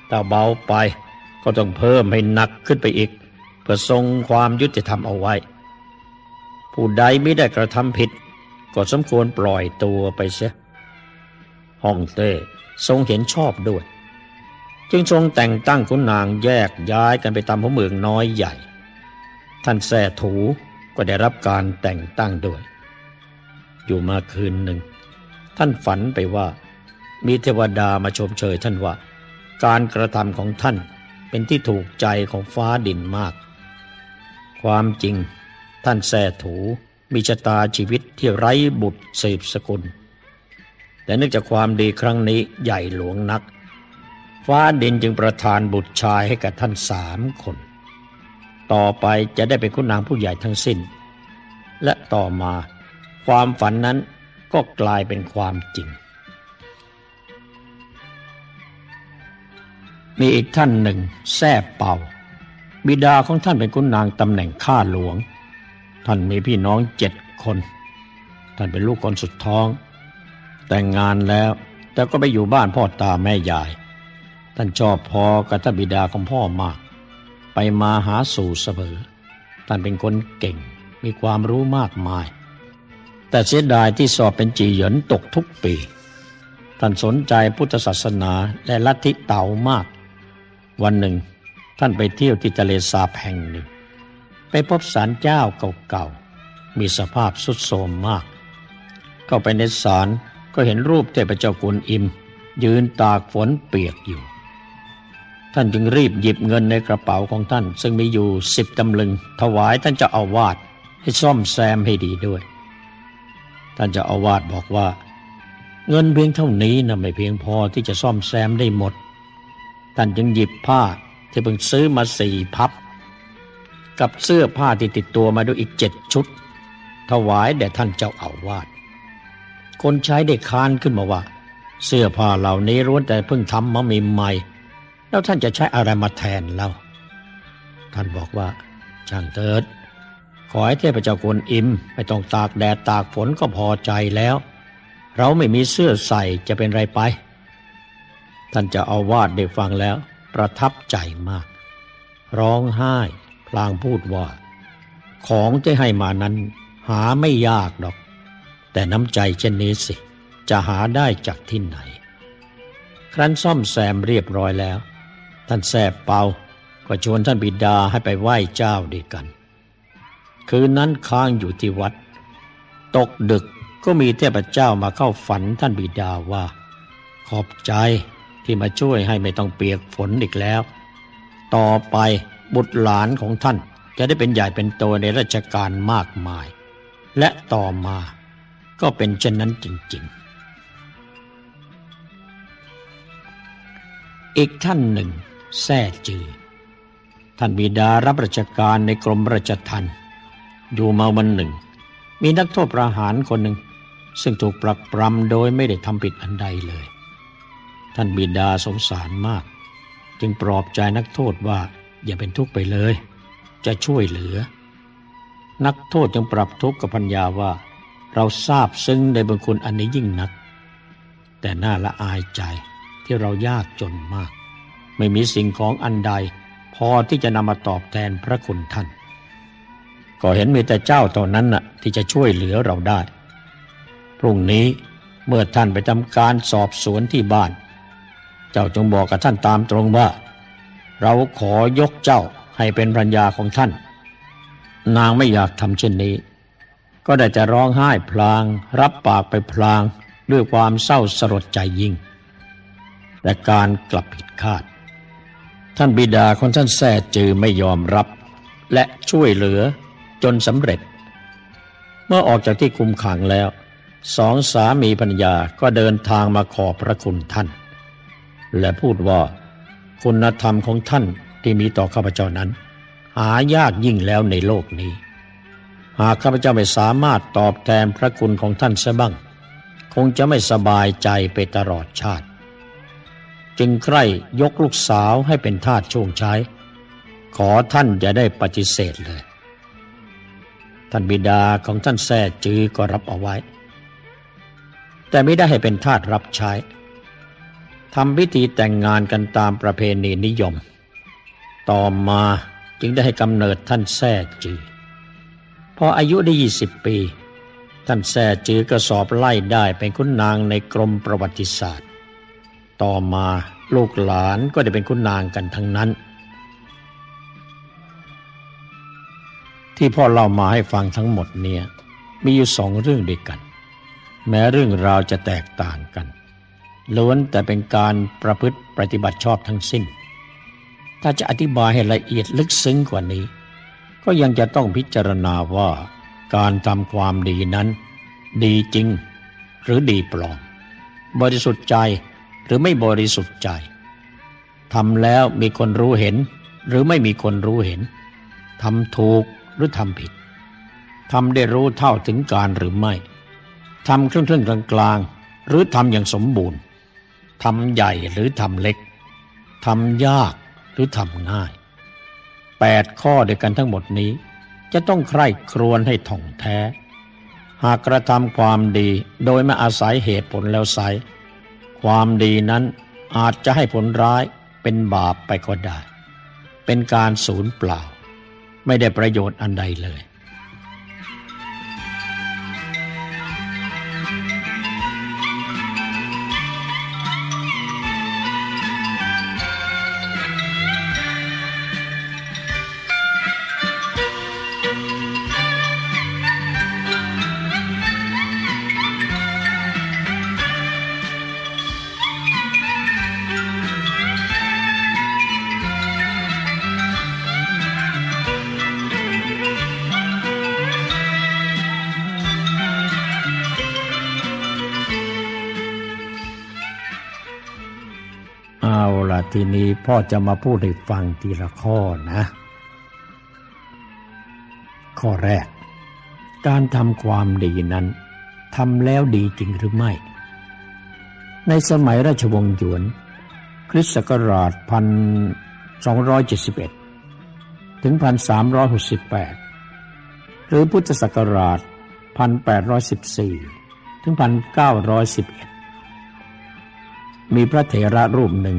ถ้าเบาไป ก็ต้องเพิ่มให้หนักขึ้นไปอีก เพื่อทรงความยุติธรรมเอาไว้ ผู้ใดไม่ได้กระทำผิด ก็สมควรปล่อยตัวไปเสียฮ่องเต้ทรงเห็นชอบด้วย จึงทรงแต่งตั้งขุนนางแยกย้ายกันไปตามพระเมืองน้อยใหญ่ ท่านแส่ถูก็ได้รับการแต่งตั้งด้วย อยู่มาคืนหนึ่ง ท่านฝันไปว่า มีเทวดามาชมเชยท่านว่า การกระทำของท่าน เป็นที่ถูกใจของฟ้าดินมาก ความจริง ท่านแส่ถูมีชะตาชีวิตที่ไร้บุตรสืบสกุล แต่เนื่องจากความดีครั้งนี้ใหญ่หลวงนัก ฟ้าดินจึงประทานบุตรชายให้กับท่านสามคน ต่อไปจะได้เป็นคุณนางผู้ใหญ่ทั้งสิ้น และต่อมาความฝันนั้นก็กลายเป็นความจริง มีอีกท่านหนึ่งแซ่เป่า บิดาของท่านเป็นคุณนางตำแหน่งข้าหลวง ท่านมีพี่น้องเจ็ดคน ท่านเป็นลูกคนสุดท้อง แต่งงานแล้ว แต่ก็ไปอยู่บ้านพ่อตาแม่ยาย ท่านชอบพอกับท่านบิดาของพ่อมาก ไปมาหาสู่เสมอท่านเป็นคนเก่งมีความรู้มากมาย แต่เสียดายที่สอบเป็นจีเหยินตกทุกปี ท่านสนใจพุทธศาสนาและลัทธิเต๋ามาก วันหนึ่ง ท่านไปเที่ยวที่ทะเลสาบแห่งหนึ่ง ไปพบศาลเจ้าเก่าๆ มีสภาพสุดโทรมมาก เข้าไปในศาลก็เห็นรูปเทพเจ้ากุนอิม ยืนตากฝนเปียกอยู่ ท่านจึงรีบหยิบเงินในกระเป๋าของท่าน ซึ่งมีอยู่สิบตำลึง ถวายท่านจะเอาวาสให้ซ่อมแซมให้ดีด้วย ท่านจะเอาวาสบอกว่า เงินเพียงเท่านี้นะไม่เพียงพอที่จะซ่อมแซมได้หมด ท่านจึงหยิบผ้าที่เพิ่งซื้อมาสี่พับ กับเสื้อผ้าที่ติดตัวมาด้วยอีกเจ็ดชุด ถวายแด่ท่านเจ้าอาวาสคนใช้ได้ค้านขึ้นมาว่า เสื้อผ้าเหล่านี้ล้วนแต่เพิ่งทำมาใหม่ๆแล้วท่านจะใช้อะไรมาแทนเล่าท่านบอกว่าช่างเถิด ขอให้เทพเจ้ากวนอิมไม่ต้องตากแดดตากฝนก็พอใจแล้ว เราไม่มีเสื้อใส่จะเป็นไรไป ท่านจะเอาวาดได้ฟังแล้ว ประทับใจมาก ร้องไห้ พลางพูดว่า ของที่ให้มานั้น หาไม่ยากดอก แต่น้ำใจเช่นนี้สิ จะหาได้จากที่ไหน ครั้นซ่อมแซมเรียบร้อยแล้ว ท่านแสบเปาก็ชวนท่านบิดาให้ไปไหว้เจ้าด้วยกัน คืนนั้นค้างอยู่ที่วัด ตกดึกก็มีเทพเจ้ามาเข้าฝันท่านบิดาว่า ขอบใจ ที่มาช่วยให้ไม่ต้องเปียกฝนอีกแล้ว ต่อไปบุตรหลานของท่านจะได้เป็นใหญ่เป็นโตในราชการมากมาย และต่อมาก็เป็นเช่นนั้นจริง ๆ อีกท่านหนึ่งแซ่จือ ท่านบิดารับราชการในกรมราชทัณฑ์อยู่มาวันหนึ่ง มีนักโทษประหารคนหนึ่ง ซึ่งถูกปรักปรำโดยไม่ได้ทำผิดอันใดเลย ท่านบิดาสงสารมาก จึงปลอบใจนักโทษว่าอย่าเป็นทุกข์ไปเลย จะช่วยเหลือ นักโทษจึงปรับทุกข์กับพัญญาว่า เราทราบซึ้งในบุญคุณอันนี้ยิ่งนัก แต่น่าละอายใจที่เรายากจนมาก ไม่มีสิ่งของอันใด พอที่จะนำมาตอบแทนพระคุณท่าน ก็เห็นมีแต่เจ้าเท่านั้นน่ะที่จะช่วยเหลือเราได้ พรุ่งนี้เมื่อท่านไปทำการสอบสวนที่บ้าน เจ้าจงบอกกับท่านตามตรงว่า เราขอยกเจ้าให้เป็นภรรยาของท่าน นางไม่อยากทำเช่นนี้ ก็ได้แต่ร้องไห้พลาง รับปากไปพลางด้วยความเศร้าสลดใจยิ่งแต่การกลับผิดคาด ท่านบิดาของท่านแซ่จือไม่ยอมรับ และช่วยเหลือจนสำเร็จ เมื่อออกจากที่คุมขังแล้ว สองสามีภรรยาก็เดินทางมาขอบพระคุณท่าน และพูดว่า คุณธรรมของท่านที่มีต่อข้าพเจ้านั้น หายากยิ่งแล้วในโลกนี้ หากข้าพเจ้าไม่สามารถตอบแทนพระคุณของท่านเสียบ้าง คงจะไม่สบายใจไปตลอดชาติ จึงใคร่ยกลูกสาวให้เป็นทาสช่วงใช้ ขอท่านอย่าได้ปฏิเสธเลย ท่านบิดาของท่านแซ่จือก็รับเอาไว้ แต่ไม่ได้ให้เป็นทาสรับใช้ ทำพิธีแต่งงานกันตามประเพณีนิยม ต่อมาจึงได้ให้กำเนิดท่านแท้จือ พออายุได้ยี่สิบปี ท่านแท้จือก็สอบไล่ได้เป็นคุณนางในกรมประวัติศาสตร์ ต่อมาลูกหลานก็ได้เป็นคุณนางกันทั้งนั้น ที่พ่อเล่ามาให้ฟังทั้งหมดเนี่ยมีอยู่สองเรื่องด้วยกัน แม้เรื่องราวจะแตกต่างกัน ล้วนแต่เป็นการประพฤติปฏิบัติชอบทั้งสิ้น ถ้าจะอธิบายให้ละเอียดลึกซึ้งกว่านี้ ก็ยังจะต้องพิจารณาว่าการทำความดีนั้น ดีจริง หรือดีปลอม บริสุทธิ์ใจหรือไม่บริสุทธิ์ใจทำแล้วมีคนรู้เห็น หรือไม่มีคนรู้เห็นทำถูกหรือทำผิดทำได้รู้เท่าถึงการหรือไม่ทำครึ่งครึ่งกลางกลางหรือทำอย่างสมบูรณ์ ทำใหญ่หรือทำเล็กทำยากหรือทำง่ายแปดข้อเดียวกันทั้งหมดนี้ จะต้องใคร่ครวญให้ท่องแท้ หากกระทำความดีโดยไม่อาศัยเหตุผลแล้วไซความดีนั้นอาจจะให้ผลร้ายเป็นบาปไปก็ได้ เป็นการสูญเปล่า ไม่ได้ประโยชน์อันใดเลย ทีนี้พ่อจะมาพูดให้ฟังทีละข้อนะ ข้อแรก การทำความดีนั้นทำแล้วดีจริงหรือไม่ ในสมัยราชวงศ์หยวน คริสต์ศักราชพันสองร้อยเจ็ดสิบเอ็ดถึงพันสามร้อยหกสิบแปดหรือพุทธศักราชพันแปดร้อยสิบสี่ถึงพันเก้าร้อยสิบเอ็ดมีพระเถระรูปหนึ่ง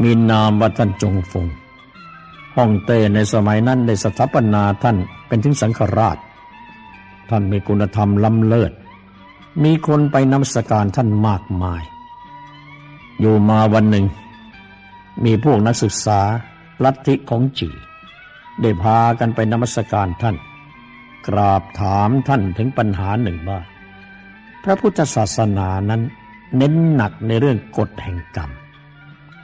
มีนามว่าท่านจงฟงฮ่องเต้ในสมัยนั้นได้สถาปนาท่านเป็นถึงสังฆราช ท่านมีคุณธรรมล้ำเลิศ มีคนไปนมัสการท่านมากมาย อยู่มาวันหนึ่ง มีพวกนักศึกษาลัทธิของจีได้พากันไปนมัสการท่าน กราบถามท่านถึงปัญหาหนึ่งว่า พระพุทธศาสนานั้นเน้นหนักในเรื่องกฎแห่งกรรม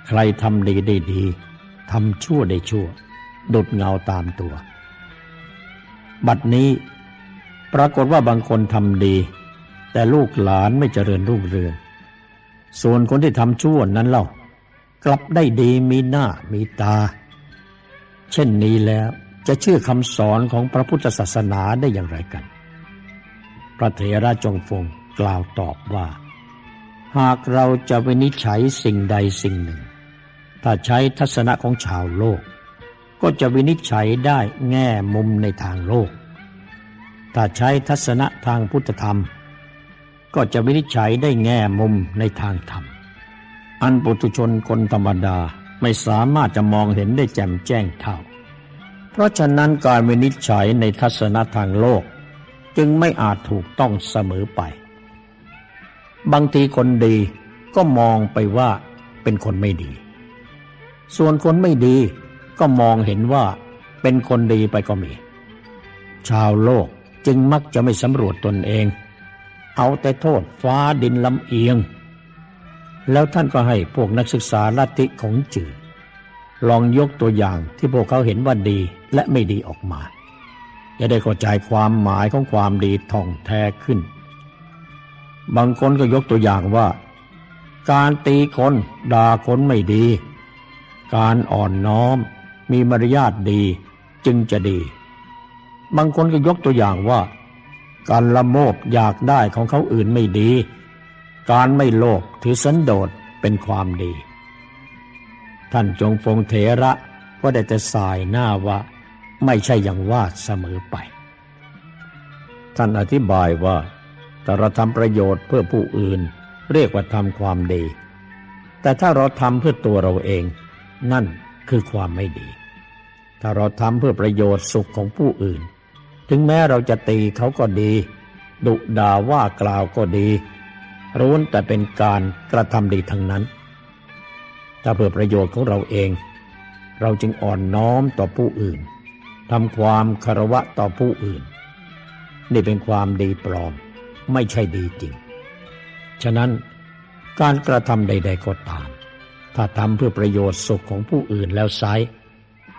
ใครทำดีได้ดีทำชั่วได้ชั่ว ดุดเงาตามตัว บัดนี้ปรากฏว่าบางคนทำดี แต่ลูกหลานไม่เจริญรุ่งเรืองส่วนคนที่ทำชั่วนั้นเล่ากลับได้ดีมีหน้ามีตา เช่นนี้แล้วจะเชื่อคำสอนของพระพุทธศาสนาได้อย่างไรกัน พระเถระจงฟงกล่าวตอบว่า หากเราจะวินิจฉัยสิ่งใดสิ่งหนึ่ง ถ้าใช้ทัศนะของชาวโลก ก็จะวินิจฉัยได้แง่มุมในทางโลก ถ้าใช้ทัศนะทางพุทธธรรม ก็จะวินิจฉัยได้แง่มุมในทางธรรม อันปุถุชนคนธรรมดาไม่สามารถจะมองเห็นได้แจ่มแจ้งเท่า เพราะฉะนั้นการวินิจฉัยในทัศนะทางโลก จึงไม่อาจถูกต้องเสมอไป บางทีคนดีก็มองไปว่าเป็นคนไม่ดี ส่วนคนไม่ดีก็มองเห็นว่าเป็นคนดีไปก็มี ชาวโลกจึงมักจะไม่สำรวจตนเอง เอาแต่โทษฟ้าดินลำเอียง แล้วท่านก็ให้พวกนักศึกษาลัทธิของจือลองยกตัวอย่างที่พวกเขาเห็นว่าดีและไม่ดีออกมา จะได้เข้าใจความหมายของความดีท่องแท้ขึ้น บางคนก็ยกตัวอย่างว่า การตีคนด่าคนไม่ดี การอ่อนน้อม มีมารยาทดีจึงจะดี บางคนก็ยกตัวอย่างว่า การละโมบอยากได้ของเขาอื่นไม่ดี การไม่โลภถือสันโดษเป็นความดี ท่านจงฟงเถระก็ได้แต่สายหน้าว่าไม่ใช่อย่างว่าเสมอไป ท่านอธิบายว่าแต่เราทำประโยชน์เพื่อผู้อื่น เรียกว่าทำความดี แต่ถ้าเราทำเพื่อตัวเราเอง นั่นคือความไม่ดี ถ้าเราทำเพื่อประโยชน์สุขของผู้อื่น ถึงแม้เราจะตีเขาก็ดี ดุด่าว่ากล่าวก็ดีร้วนแต่เป็นการกระทำดีทั้งนั้น ถ้าเพื่อประโยชน์ของเราเอง เราจึงอ่อนน้อมต่อผู้อื่นทำความคารวะต่อผู้อื่น นี่เป็นความดีปลอม ไม่ใช่ดีจริง ฉะนั้นการกระทำใด ๆ ก็ตาม ถ้าทำเพื่อประโยชน์สุขของผู้อื่นแล้วไซ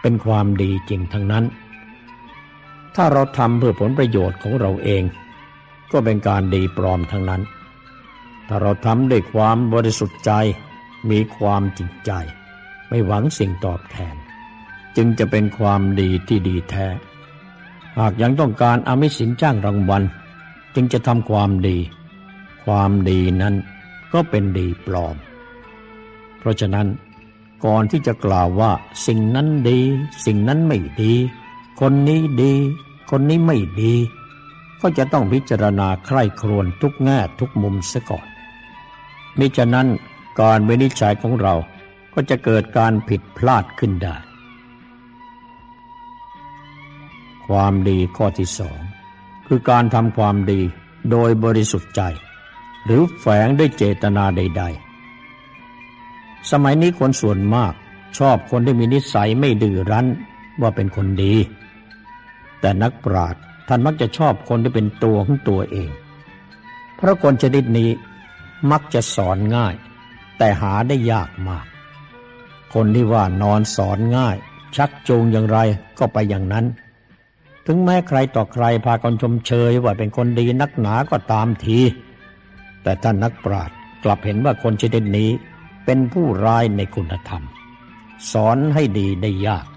เป็นความดีจริงทั้งนั้น ถ้าเราทำเพื่อผลประโยชน์ของเราเอง ก็เป็นการดีปลอมทั้งนั้น ถ้าเราทำด้วยความบริสุทธิ์ใจ มีความจริงใจ ไม่หวังสิ่งตอบแทน จึงจะเป็นความดีที่ดีแท้ หากยังต้องการอามิสินจ้างรางวัล จึงจะทำความดี ความดีนั้นก็เป็นดีปลอม เพราะฉะนั้นก่อนที่จะกล่าวว่า สิ่งนั้นดี สิ่งนั้นไม่ดี คนนี้ดี คนนี้ไม่ดี ก็จะต้องพิจารณาใคร่ครวญทุกแง่ทุกมุมเสียก่อนมิฉะนั้นการวินิจฉัยของเราก็จะเกิดการผิดพลาดขึ้นได้ ความดีข้อที่สองคือการทำความดีโดยบริสุทธิ์ใจ หรือแฝงด้วยเจตนาใด ๆ สมัยนี้คนส่วนมากชอบคนที่มีนิสัยไม่ดื้อรั้นว่าเป็นคนดี แต่นักปราชญ์ท่านมักจะชอบคนที่เป็นตัวของตัวเอง เพราะคนชนิดนี้มักจะสอนง่าย แต่หาได้ยากมาก คนที่ว่านอนสอนง่าย ชักจูงอย่างไรก็ไปอย่างนั้น ถึงแม้ใครต่อใครพากันชมเชยว่าเป็นคนดีนักหนาก็ตามที แต่ท่านนักปราชญ์กลับเห็นว่าคนชนิดนี้ เป็นผู้ร้ายในคุณธรรม สอนให้ดีได้ยาก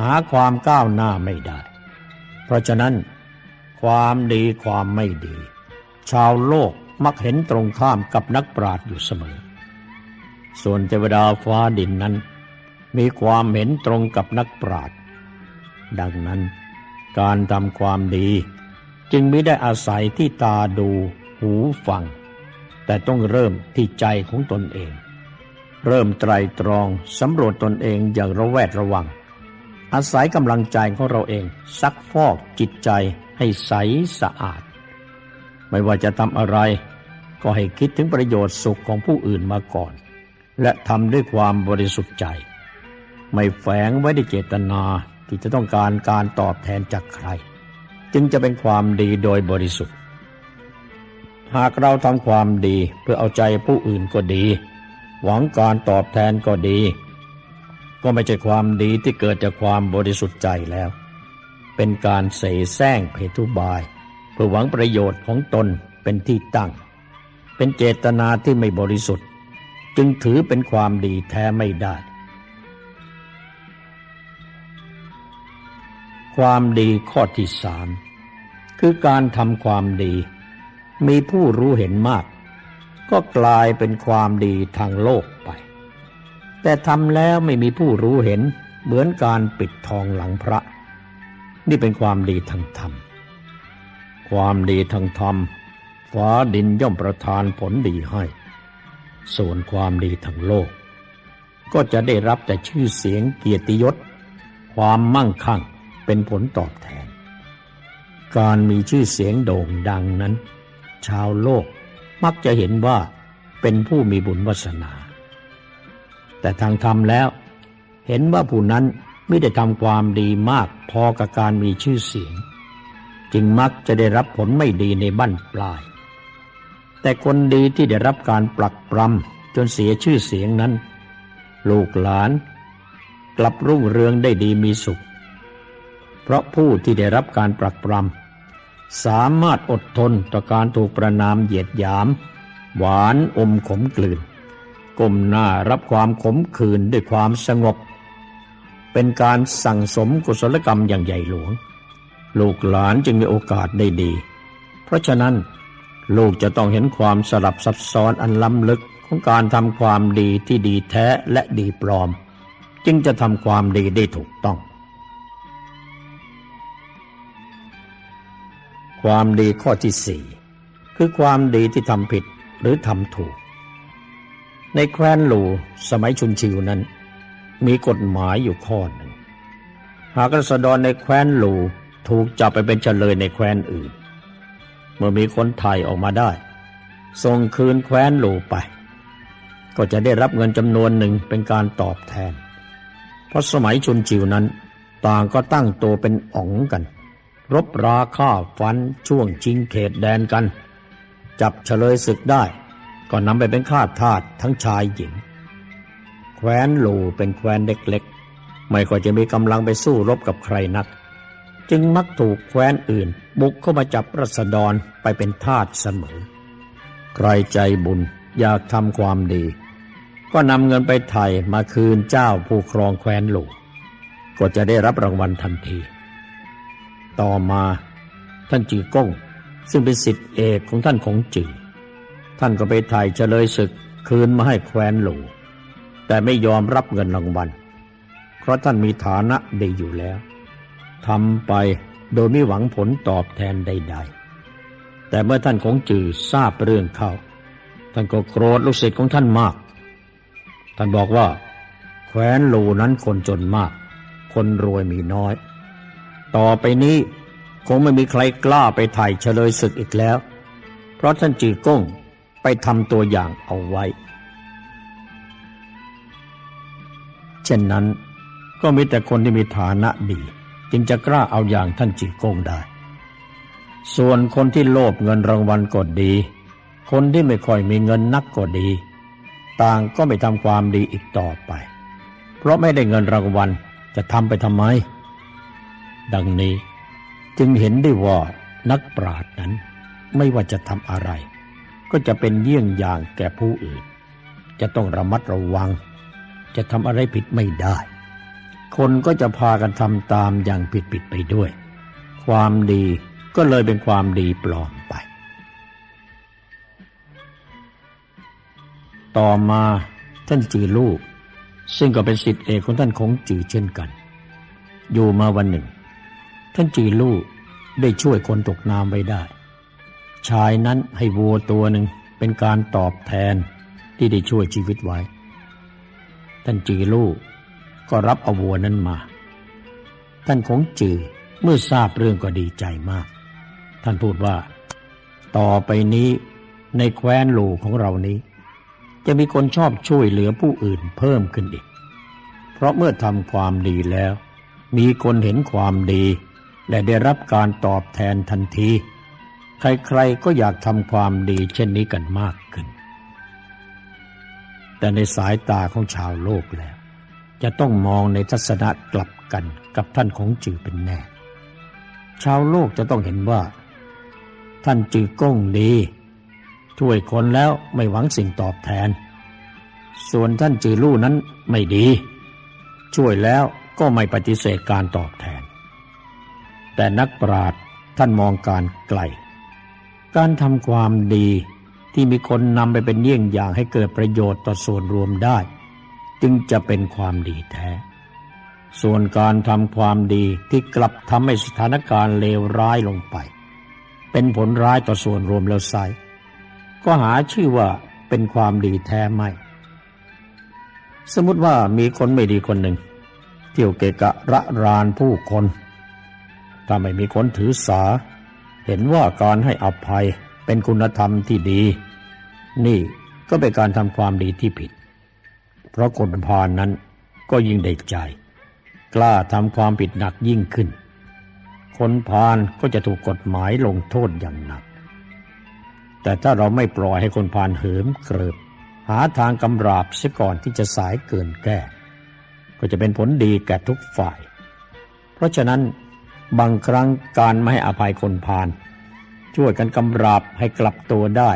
หาความก้าวหน้าไม่ได้ เพราะฉะนั้น ความดีความไม่ดี ชาวโลกมักเห็นตรงข้ามกับนักปราชญ์อยู่เสมอ ส่วนเทวดาฟ้าดินนั้น มีความเห็นตรงกับนักปราชญ์ดังนั้นการทำความดีจึงไม่ได้อาศัยที่ตาดูหูฟัง แต่ต้องเริ่มที่ใจของตนเอง เริ่มไตรตรองสำรวจตนเองอย่างระแวดระวัง อาศัยกำลังใจของเราเอง ซักฟอกจิตใจให้ใสสะอาด ไม่ว่าจะทำอะไร ก็ให้คิดถึงประโยชน์สุขของผู้อื่นมาก่อน และทำด้วยความบริสุทธิ์ใจ ไม่แฝงไว้ในเจตนาที่จะต้องการการตอบแทนจากใคร จึงจะเป็นความดีโดยบริสุทธิ์ หากเราทำความดีเพื่อเอาใจผู้อื่นก็ดี หวังการตอบแทนก็ดี ก็ไม่ใช่ความดีที่เกิดจากความบริสุทธิ์ใจแล้ว เป็นการเสแสร้งเพทุบาย เพื่อหวังประโยชน์ของตนเป็นที่ตั้ง เป็นเจตนาที่ไม่บริสุทธิ์ จึงถือเป็นความดีแท้ไม่ได้ ความดีข้อที่สามคือการทำความดี มีผู้รู้เห็นมาก ก็กลายเป็นความดีทางโลกไป แต่ทำแล้วไม่มีผู้รู้เห็นเหมือนการปิดทองหลังพระ นี่เป็นความดีทางธรรม ความดีทางธรรมฟ้าดินย่อมประทานผลดีให้ ส่วนความดีทางโลก ก็จะได้รับแต่ชื่อเสียงเกียรติยศ ความมั่งคั่งเป็นผลตอบแทน การมีชื่อเสียงโด่งดังนั้น ชาวโลก มักจะเห็นว่าเป็นผู้มีบุญวาสนา แต่ทางธรรมแล้ว เห็นว่าผู้นั้นไม่ได้ทำความดีมากพอกับการมีชื่อเสียง จึงมักจะได้รับผลไม่ดีในบั้นปลาย แต่คนดีที่ได้รับการปลักปรำจนเสียชื่อเสียงนั้น ลูกหลาน กลับรุ่งเรืองได้ดีมีสุข เพราะผู้ที่ได้รับการปลักปรำ สามารถอดทนต่อการถูกประนามเหยียดหยาม หวานอมขมกลืนก้มหน้ารับความขมขื่นด้วยความสงบ เป็นการสั่งสมกุศลกรรมอย่างใหญ่หลวง ลูกหลานจึงมีโอกาสได้ดี เพราะฉะนั้น ลูกจะต้องเห็นความสลับซับซ้อนอันล้ำลึกของการทำความดีที่ดีแท้และดีปลอม จึงจะทำความดีได้ถูกต้อง ความดีข้อที่สี่คือความดีที่ทำผิดหรือทำถูก ในแคว้นหลูสมัยชุนชิวนั้น มีกฎหมายอยู่ข้อหนึ่ง หากรัษฎรในแคว้นหลูถูกจับไปเป็นเฉลยในแคว้นอื่น เมื่อมีคนไทยออกมาได้ ส่งคืนแคว้นหลูไป ก็จะได้รับเงินจำนวนหนึ่งเป็นการตอบแทน เพราะสมัยชุนจิวนั้น ต่างก็ตั้งตัวเป็นอ๋องกัน รบราฆ่าฟันช่วงชิงเขตแดนกัน จับเฉลยศึกได้ ก็นำไปเป็นข้าทาสทั้งชายหญิง แคว้นหลูเป็นแคว้นเล็กๆ ไม่ก็จะมีกำลังไปสู้รบกับใครนัก จึงมักถูกแคว้นอื่น บุกเข้ามาจับรัษฎรไปเป็นทาสเสมอ ใครใจบุญอยากทำความดี ก็นำเงินไปไถ่มาคืนเจ้าผู้ครองแคว้นหลูก็จะได้รับรางวัลทันที ต่อมา ท่านจือก้ง ซึ่งเป็นสิทธิเอกของท่านของจือท่านก็ไปถ่ายเฉลยศึกคืนมาให้แคว้นหลูแต่ไม่ยอมรับเงินรางวัล เพราะท่านมีฐานะดีอยู่แล้วทำไปโดยไม่หวังผลตอบแทนใด ๆ แต่เมื่อท่านของจือทราบเรื่องเข้า ท่านก็โกรธลูกศิษย์ของท่านมาก ท่านบอกว่า แคว้นลูนั้นคนจนมาก คนรวยมีน้อย ต่อไปนี้คงไม่มีใครกล้าไปถ่ายเฉลยศึกอีกแล้ว เพราะท่านจือก้งไปทำตัวอย่างเอาไว้ เช่นนั้นก็มีแต่คนที่มีฐานะดี จึงจะกล้าเอาอย่างท่านจือก้งได้ ส่วนคนที่โลภเงินรางวัลก็ดี คนที่ไม่ค่อยมีเงินนักก็ดี ต่างก็ไม่ทำความดีอีกต่อไป เพราะไม่ได้เงินรางวัลจะทำไปทำไม ดังนี้จึงเห็นได้ว่านักปราชญ์นั้นไม่ว่าจะทำอะไร ก็จะเป็นเยี่ยงอย่างแก่ผู้อื่น จะต้องระมัดระวัง จะทำอะไรผิดไม่ได้ คนก็จะพากันทำตามอย่างผิดๆไปด้วย ความดีก็เลยเป็นความดีปลอมไป ต่อมาท่านจือลูก ซึ่งก็เป็นสิทธิเอกของท่านคงจือเช่นกัน อยู่มาวันหนึ่ง ท่านจือลูกได้ช่วยคนตกน้ำไว้ได้ ชายนั้นให้วัวตัวหนึ่งเป็นการตอบแทนที่ได้ช่วยชีวิตไว้ ท่านจือลูกก็รับเอาวัวนั้นมา ท่านคงจือเมื่อทราบเรื่องก็ดีใจมาก ท่านพูดว่า ต่อไปนี้ในแคว้นลูของเรานี้ จะมีคนชอบช่วยเหลือผู้อื่นเพิ่มขึ้นอีก เพราะเมื่อทำความดีแล้ว มีคนเห็นความดี และได้รับการตอบแทนทันที ใครๆก็อยากทำความดีเช่นนี้กันมากขึ้น แต่ในสายตาของชาวโลกแล้ว จะต้องมองในทัศนะกลับกันกับท่านของจือเป็นแน่ ชาวโลกจะต้องเห็นว่า ท่านจือก้งดี ช่วยคนแล้วไม่หวังสิ่งตอบแทน ส่วนท่านจือลู่นั้นไม่ดี ช่วยแล้วก็ไม่ปฏิเสธการตอบแทน แต่นักปราชญ์ท่านมองการไกล การทำความดีที่มีคนนำไปเป็นเยี่ยงอย่างให้เกิดประโยชน์ต่อส่วนรวมได้ จึงจะเป็นความดีแท้ ส่วนการทำความดีที่กลับทำให้สถานการณ์เลวร้ายลงไป เป็นผลร้ายต่อส่วนรวมแล้วไซก็หาชื่อว่าเป็นความดีแท้ไม่ สมมติว่ามีคนไม่ดีคนหนึ่ง เที่ยวเกะกะระรานผู้คน ถ้าไม่มีคนถือสา เห็นว่าการให้อภัยเป็นคุณธรรมที่ดี นี่ก็เป็นการทำความดีที่ผิด เพราะคนพานนั้นก็ยิ่งได้ใจ กล้าทำความผิดหนักยิ่งขึ้น คนพาลก็จะถูกกฎหมายลงโทษอย่างหนัก แต่ถ้าเราไม่ปล่อยให้คนพาลเหิมเกริบ หาทางกำราบเสียก่อนที่จะสายเกินแก้ ก็จะเป็นผลดีแก่ทุกฝ่าย เพราะฉะนั้น บางครั้งการไม่ให้อภัยคนพาลช่วยกันกำราบให้กลับตัวได้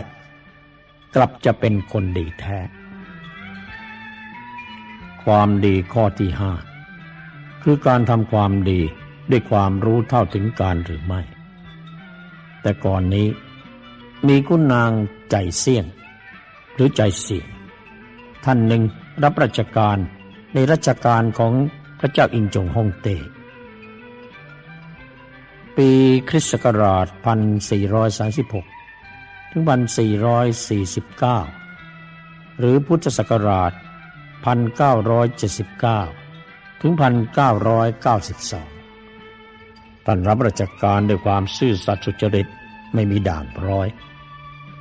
กลับจะเป็นคนดีแท้ ความดีข้อที่ห้าคือการทำความดีด้วยความรู้เท่าถึงการหรือไม่ แต่ก่อนนี้มีคุณนางใจเสี่ยง หรือใจเสี่ยง ท่านหนึ่งรับราชการในราชการของพระเจ้าอิงจงฮ่องเต้ ปีคริสต์ศักราช 1436 ถึง 1449 หรือพุทธศักราช 1979 ถึง 1992 ท่านรับราชการด้วยความซื่อสัตย์สุจริตไม่มีด่างพร้อย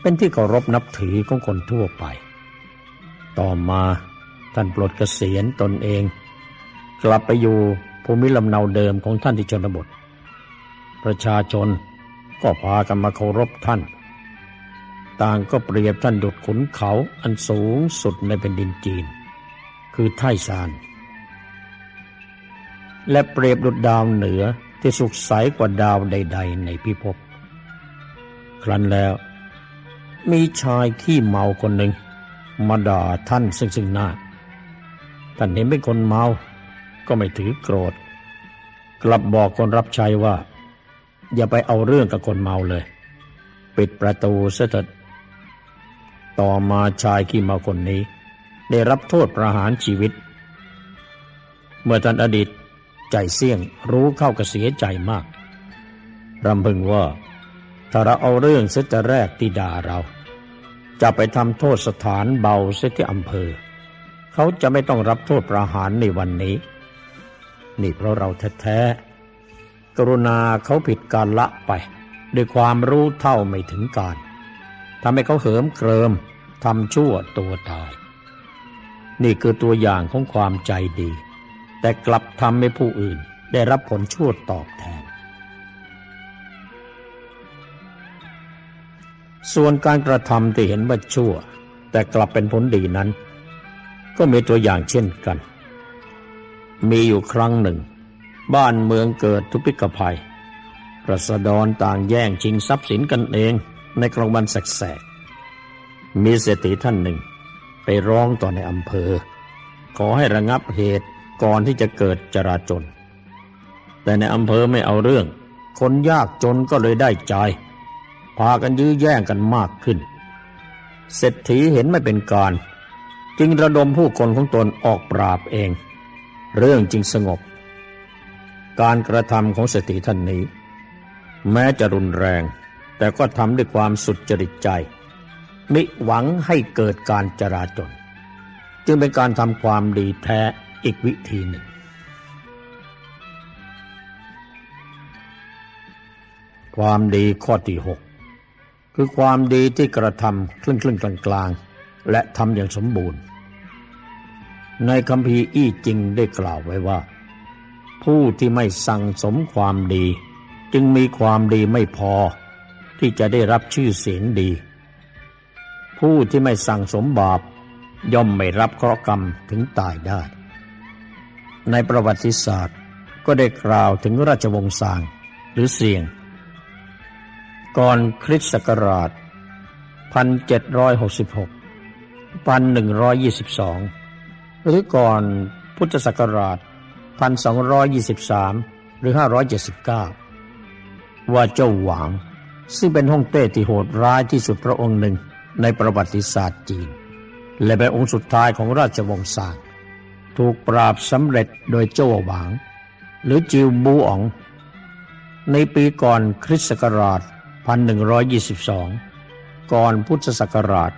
เป็นที่เคารพนับถือของคนทั่วไป ต่อมาท่านปลดเกษียณตนเอง กลับไปอยู่ภูมิลำเนาเดิมของท่านที่ชนบท ประชาชนก็พากันมาเคารพท่าน ต่างก็เปรียบท่านดุดขุนเขาอันสูงสุดในแผ่นดินจีน คือไทซาน และเปรียบดุดดาวเหนือที่สุขใสกว่าดาวใด ๆ ในพิภพ ครั้นแล้วมีชายขี้เมาคนหนึ่งมาด่าท่านซึ่งซึ่งหน้า ท่านเห็นเป็นคนเมา ก็ไม่ถือโกรธ กลับบอกคนรับใช้ว่า อย่าไปเอาเรื่องกับคนเมาเลย ปิดประตูเสียเถิดต่อมาชายขี้เมาคนนี้ ได้รับโทษประหารชีวิต เมื่อท่านอดีตใจเสี่ยงรู้เข้าก็เสียใจมากรำพึงว่า ถ้าเราเอาเรื่องเสียแต่แรกที่ด่าเรา จะไปทำโทษสถานเบาเสียที่อำเภอ เขาจะไม่ต้องรับโทษประหารในวันนี้ นี่เพราะเราแท้ๆ กรุณาเขาผิดการละไป ด้วยความรู้เท่าไม่ถึงการทำให้เขาเหิมเกริมทำชั่วตัวตาย นี่คือตัวอย่างของความใจดี แต่กลับทำให้ผู้อื่นได้รับผลชั่วตอบแทน ส่วนการกระทำที่เห็นว่าชั่ว แต่กลับเป็นผลดีนั้น ก็มีตัวอย่างเช่นกัน มีอยู่ครั้งหนึ่ง บ้านเมืองเกิดทุพิกภัยรัษฎรต่างแย่งชิงทรัพย์สินกันเองในกลางวันแสกๆมีเศรษฐีท่านหนึ่ง ไปร้องต่อในอำเภอ ขอให้ระงับเหตุก่อนที่จะเกิดจราจน แต่ในอำเภอไม่เอาเรื่อง คนยากจนก็เลยได้ใจ พากันยื้อแย่งกันมากขึ้น เศรษฐีเห็นไม่เป็นการ จึงระดมผู้คนของตนออกปราบเอง เรื่องจึงสงบ การกระทำของเศรษฐีท่านนี้ แม้จะรุนแรง แต่ก็ทำด้วยความสุดจริตใจ มิหวังให้เกิดการจราจน จึงเป็นการทำความดีแท้อีกวิธีหนึ่ง ความดีข้อที่หกคือความดีที่กระทำครึ่งครึ่งกลางกลางและทำอย่างสมบูรณ์ ในคำพีอี้จริงได้กล่าวไว้ว่า ผู้ที่ไม่สั่งสมความดี จึงมีความดีไม่พอ ที่จะได้รับชื่อเสียงดี ผู้ที่ไม่สั่งสมบาปย่อมไม่รับเคราะห์กรรมถึงตายได้ ในประวัติศาสตร์ก็ได้กล่าวถึงราชวงศ์ซางหรือเสียง ก่อนคริสต์ศักราช 1766 1122 หรือก่อนพุทธศักราช 1223 หรือ 579 ว่าเจ้าหวาง ซึ่งเป็นฮ่องเต้ที่โหดร้ายที่สุดพระองค์หนึ่งในประวัติศาสตร์จีน และเป็นองค์สุดท้ายของราชวงศ์ซางถูกปราบสำเร็จโดยเจ้าหวาง หรือจิวบูอ๋อง ในปีก่อนคริสต์ศักราช 1122 ก่อนพุทธศักราช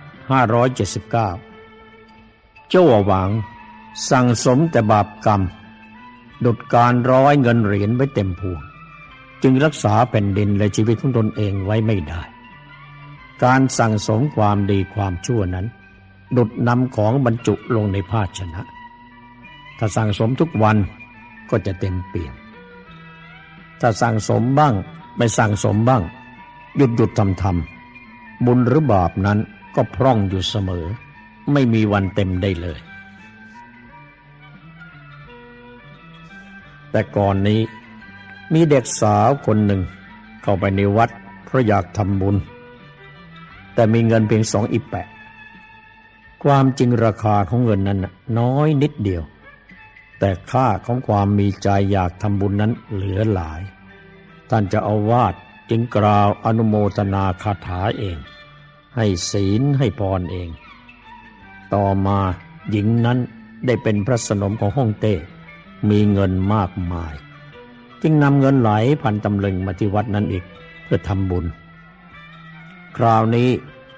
579 เจ้าหวางสั่งสมแต่บาปกรรม ดุดการร้อยเงินเหรียญไว้เต็มพวง จึงรักษาแผ่นดินและชีวิตของตนเองไว้ไม่ได้ การสั่งสมความดีความชั่วนั้น ดุดนำของบรรจุลงในภาชนะ ถ้าสั่งสมทุกวันก็จะเต็มเปี่ยม ถ้าสั่งสมบ้างไม่สั่งสมบ้าง หยุดหยุดทำทำบุญหรือบาปนั้นก็พร่องอยู่เสมอ ไม่มีวันเต็มได้เลย แต่ก่อนนี้มีเด็กสาวคนหนึ่ง เข้าไปในวัดเพราะอยากทำบุญ แต่มีเงินเพียงสองอิแปะ ความจริงราคาของเงินนั้นน้อยนิดเดียว แต่ค่าของความมีใจอยากทำบุญนั้นเหลือหลาย ท่านจะเอาวาดจึงกล่าวอนุโมทนาคาถาเอง ให้ศีลให้พรเอง ต่อมาหญิงนั้นได้เป็นพระสนมของฮ่องเต้ มีเงินมากมาย จึงนำเงินไหลพันตำลึงมาที่วัดนั้นอีกเพื่อทำบุญ คราวนี้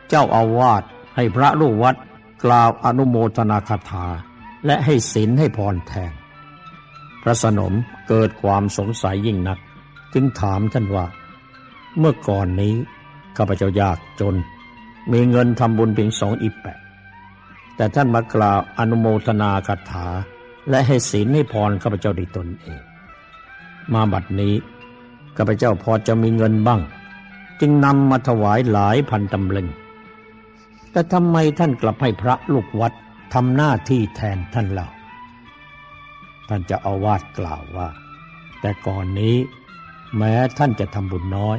เจ้าอาวาสให้พระลูกวัดกล่าวอนุโมทนาคาถา และให้ศีลให้พรแทน พระสนมเกิดความสงสัยยิ่งนัก จึงถามท่านว่า เมื่อก่อนนี้ข้าพเจ้ายากจน มีเงินทำบุญเพียงสองอิแปะแต่ท่านมากล่าวอนุโมทนาคาถา และให้ศีลให้พรข้าพเจ้าได้ตนเอง มาบัดนี้ข้าพเจ้าพอจะมีเงินบ้าง จึงนำมาถวายหลายพันตำลึง แต่ทำไมท่านกลับให้พระลูกวัดทำหน้าที่แทนท่านเล่าท่านจะเอาวาดกล่าวว่า แต่ก่อนนี้แม้ท่านจะทำบุญน้อย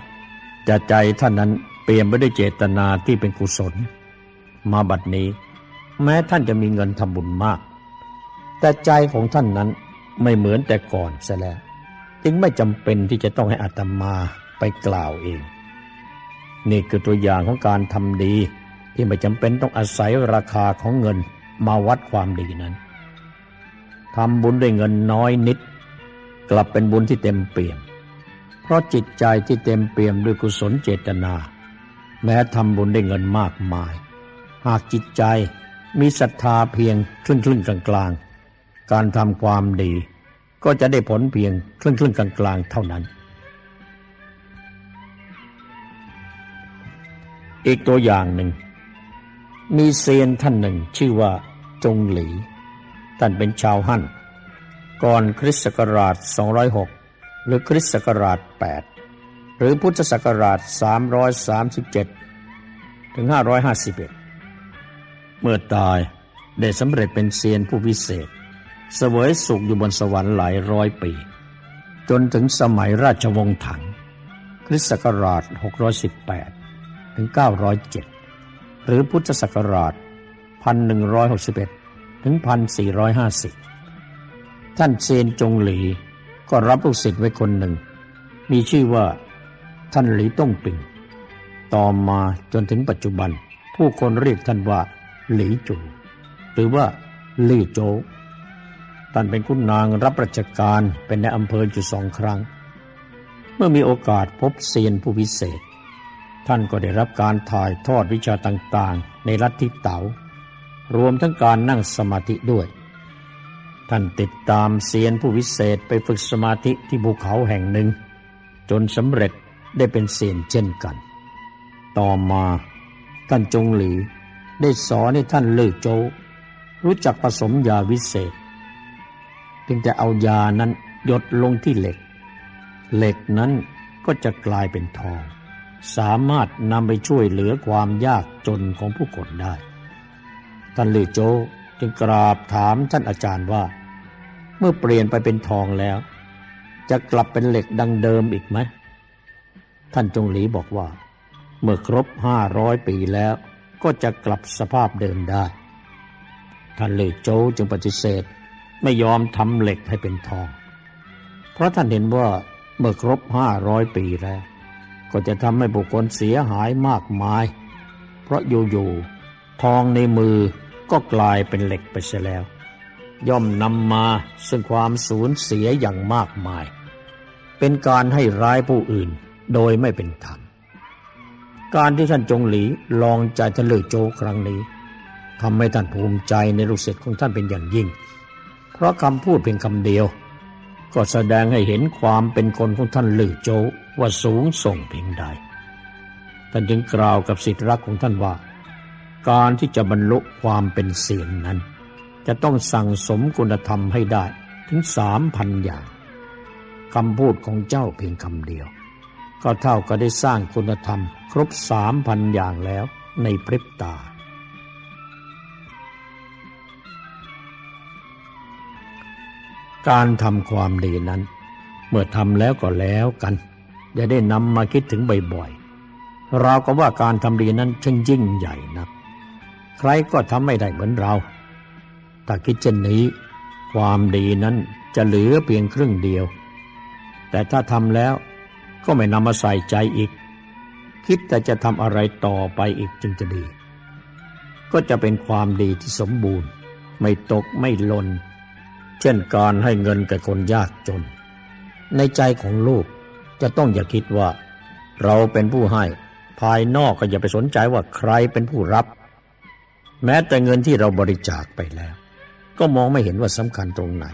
จะใจท่านนั้นเปลี่ยนไปด้วยเจตนาที่เป็นกุศล มาบัดนี้ แม้ท่านจะมีเงินทำบุญมาก แต่ใจของท่านนั้นไม่เหมือนแต่ก่อนซะแล้ว จึงไม่จำเป็นที่จะต้องให้อัตมาไปกล่าวเอง นี่คือตัวอย่างของการทำดี ที่ไม่จำเป็นต้องอาศัยราคาของเงินมาวัดความดีนั้นทำบุญด้วยเงินน้อยนิด กลับเป็นบุญที่เต็มเปี่ยม เพราะจิตใจที่เต็มเปี่ยมด้วยกุศลเจตนา แม้ทำบุญด้วยเงินมากมาย หากจิตใจมีศรัทธาเพียงครึ่งครึ่งกลาง กางการทำความดี ก็จะได้ผลเพียงครึ่งครึ่งกลางกลางเท่านั้น อีกตัวอย่างหนึ่ง มีเซียนท่านหนึ่งชื่อว่าจงหลี ท่านเป็นชาวฮั่น ก่อนคริสต์ศักราช 206 หรือคริสต์ศักราช 8 หรือพุทธศักราช 337 ถึง 551 เมื่อตายได้สำเร็จเป็นเซียนผู้พิเศษ เสวยสุขอยู่บนสวรรค์หลายร้อยปี จนถึงสมัยราชวงศ์ถัง คริสต์ศักราช 618 ถึง 907 หรือพุทธศักราช 1161 ถึงพันสี่ร้อยห้าสิบท่านเซนจงหลีก็รับลูกศิษย์ไว้คนหนึ่ง มีชื่อว่าท่านหลีต้งปิงต่อมาจนถึงปัจจุบัน ผู้คนเรียกท่านว่า หลีจูหรือว่าลี่โจ ท่านเป็นคุณนางรับราชการเป็นในอำเภออยู่สองครั้ง เมื่อมีโอกาสพบเซียนผู้พิเศษ ท่านก็ได้รับการถ่ายทอดวิชาต่างๆ ในรัฐทิเต๋ารวมทั้งการนั่งสมาธิด้วย ท่านติดตามเซียนผู้วิเศษไปฝึกสมาธิที่ภูเขาแห่งหนึ่ง จนสำเร็จได้เป็นเซียนเช่นกัน ต่อมาท่านจงหลีได้สอนให้ท่านเลิกโจรู้จักผสมยาวิเศษ เพียงแต่เอายานั้นหยดลงที่เหล็ก เหล็กนั้นก็จะกลายเป็นทอง สามารถนำไปช่วยเหลือความยากจนของผู้คนได้ ท่านลี่โจจึงกราบถามท่านอาจารย์ว่า เมื่อเปลี่ยนไปเป็นทองแล้ว จะกลับเป็นเหล็กดังเดิมอีกไหม ท่านจงหลีบอกว่า เมื่อครบห้าร้อยปีแล้ว ก็จะกลับสภาพเดิมได้ ท่านลี่โจจึงปฏิเสธ ไม่ยอมทำเหล็กให้เป็นทอง เพราะท่านเห็นว่าเมื่อครบห้าร้อยปีแล้ว ก็จะทำให้บุคคลเสียหายมากมาย เพราะอยู่ๆทองในมือก็กลายเป็นเหล็กไปเสียแล้ว ย่อมนำมาซึ่งความสูญเสียอย่างมากมาย เป็นการให้ร้ายผู้อื่นโดยไม่เป็นธรรมการที่ท่านจงหลีลองใจทะเลโจครั้งนี้ทำให้ท่านภูมิใจในลูกศิษย์ของท่านเป็นอย่างยิ่ง เพราะคำพูดเพียงคำเดียว ก็แสดงให้เห็นความเป็นคนของท่านลือโจว่าสูงส่งเพียงใด ท่านจึงกล่าวกับสิทธิรักของท่านว่า การที่จะบรรลุความเป็นเสียนนั้น จะต้องสั่งสมคุณธรรมให้ได้ถึงสามพันอย่างคำพูดของเจ้าเพียงคำเดียว ก็เท่ากับได้สร้างคุณธรรม ครบสามพันอย่างแล้วในพริบตา การทำความดีนั้น เมื่อทำแล้วก็แล้วกัน อย่าได้นำมาคิดถึงบ่อยๆเราก็ว่าการทำดีนั้นช่างยิ่งใหญ่นัก ใครก็ทำไม่ได้เหมือนเรา ถ้าคิดเช่นนี้ ความดีนั้นจะเหลือเพียงครึ่งเดียว แต่ถ้าทำแล้วก็ไม่นำมาใส่ใจอีก คิดแต่จะทำอะไรต่อไปอีกจึงจะดี ก็จะเป็นความดีที่สมบูรณ์ ไม่ตกไม่หล่น ช่นการให้เงินแก่คนยากจน ในใจของลูกจะต้องอย่าคิดว่า เราเป็นผู้ให้ ภายนอกก็อย่าไปสนใจว่าใครเป็นผู้รับ แม้แต่เงินที่เราบริจาคไปแล้ว ก็มองไม่เห็นว่าสำคัญตรงไหน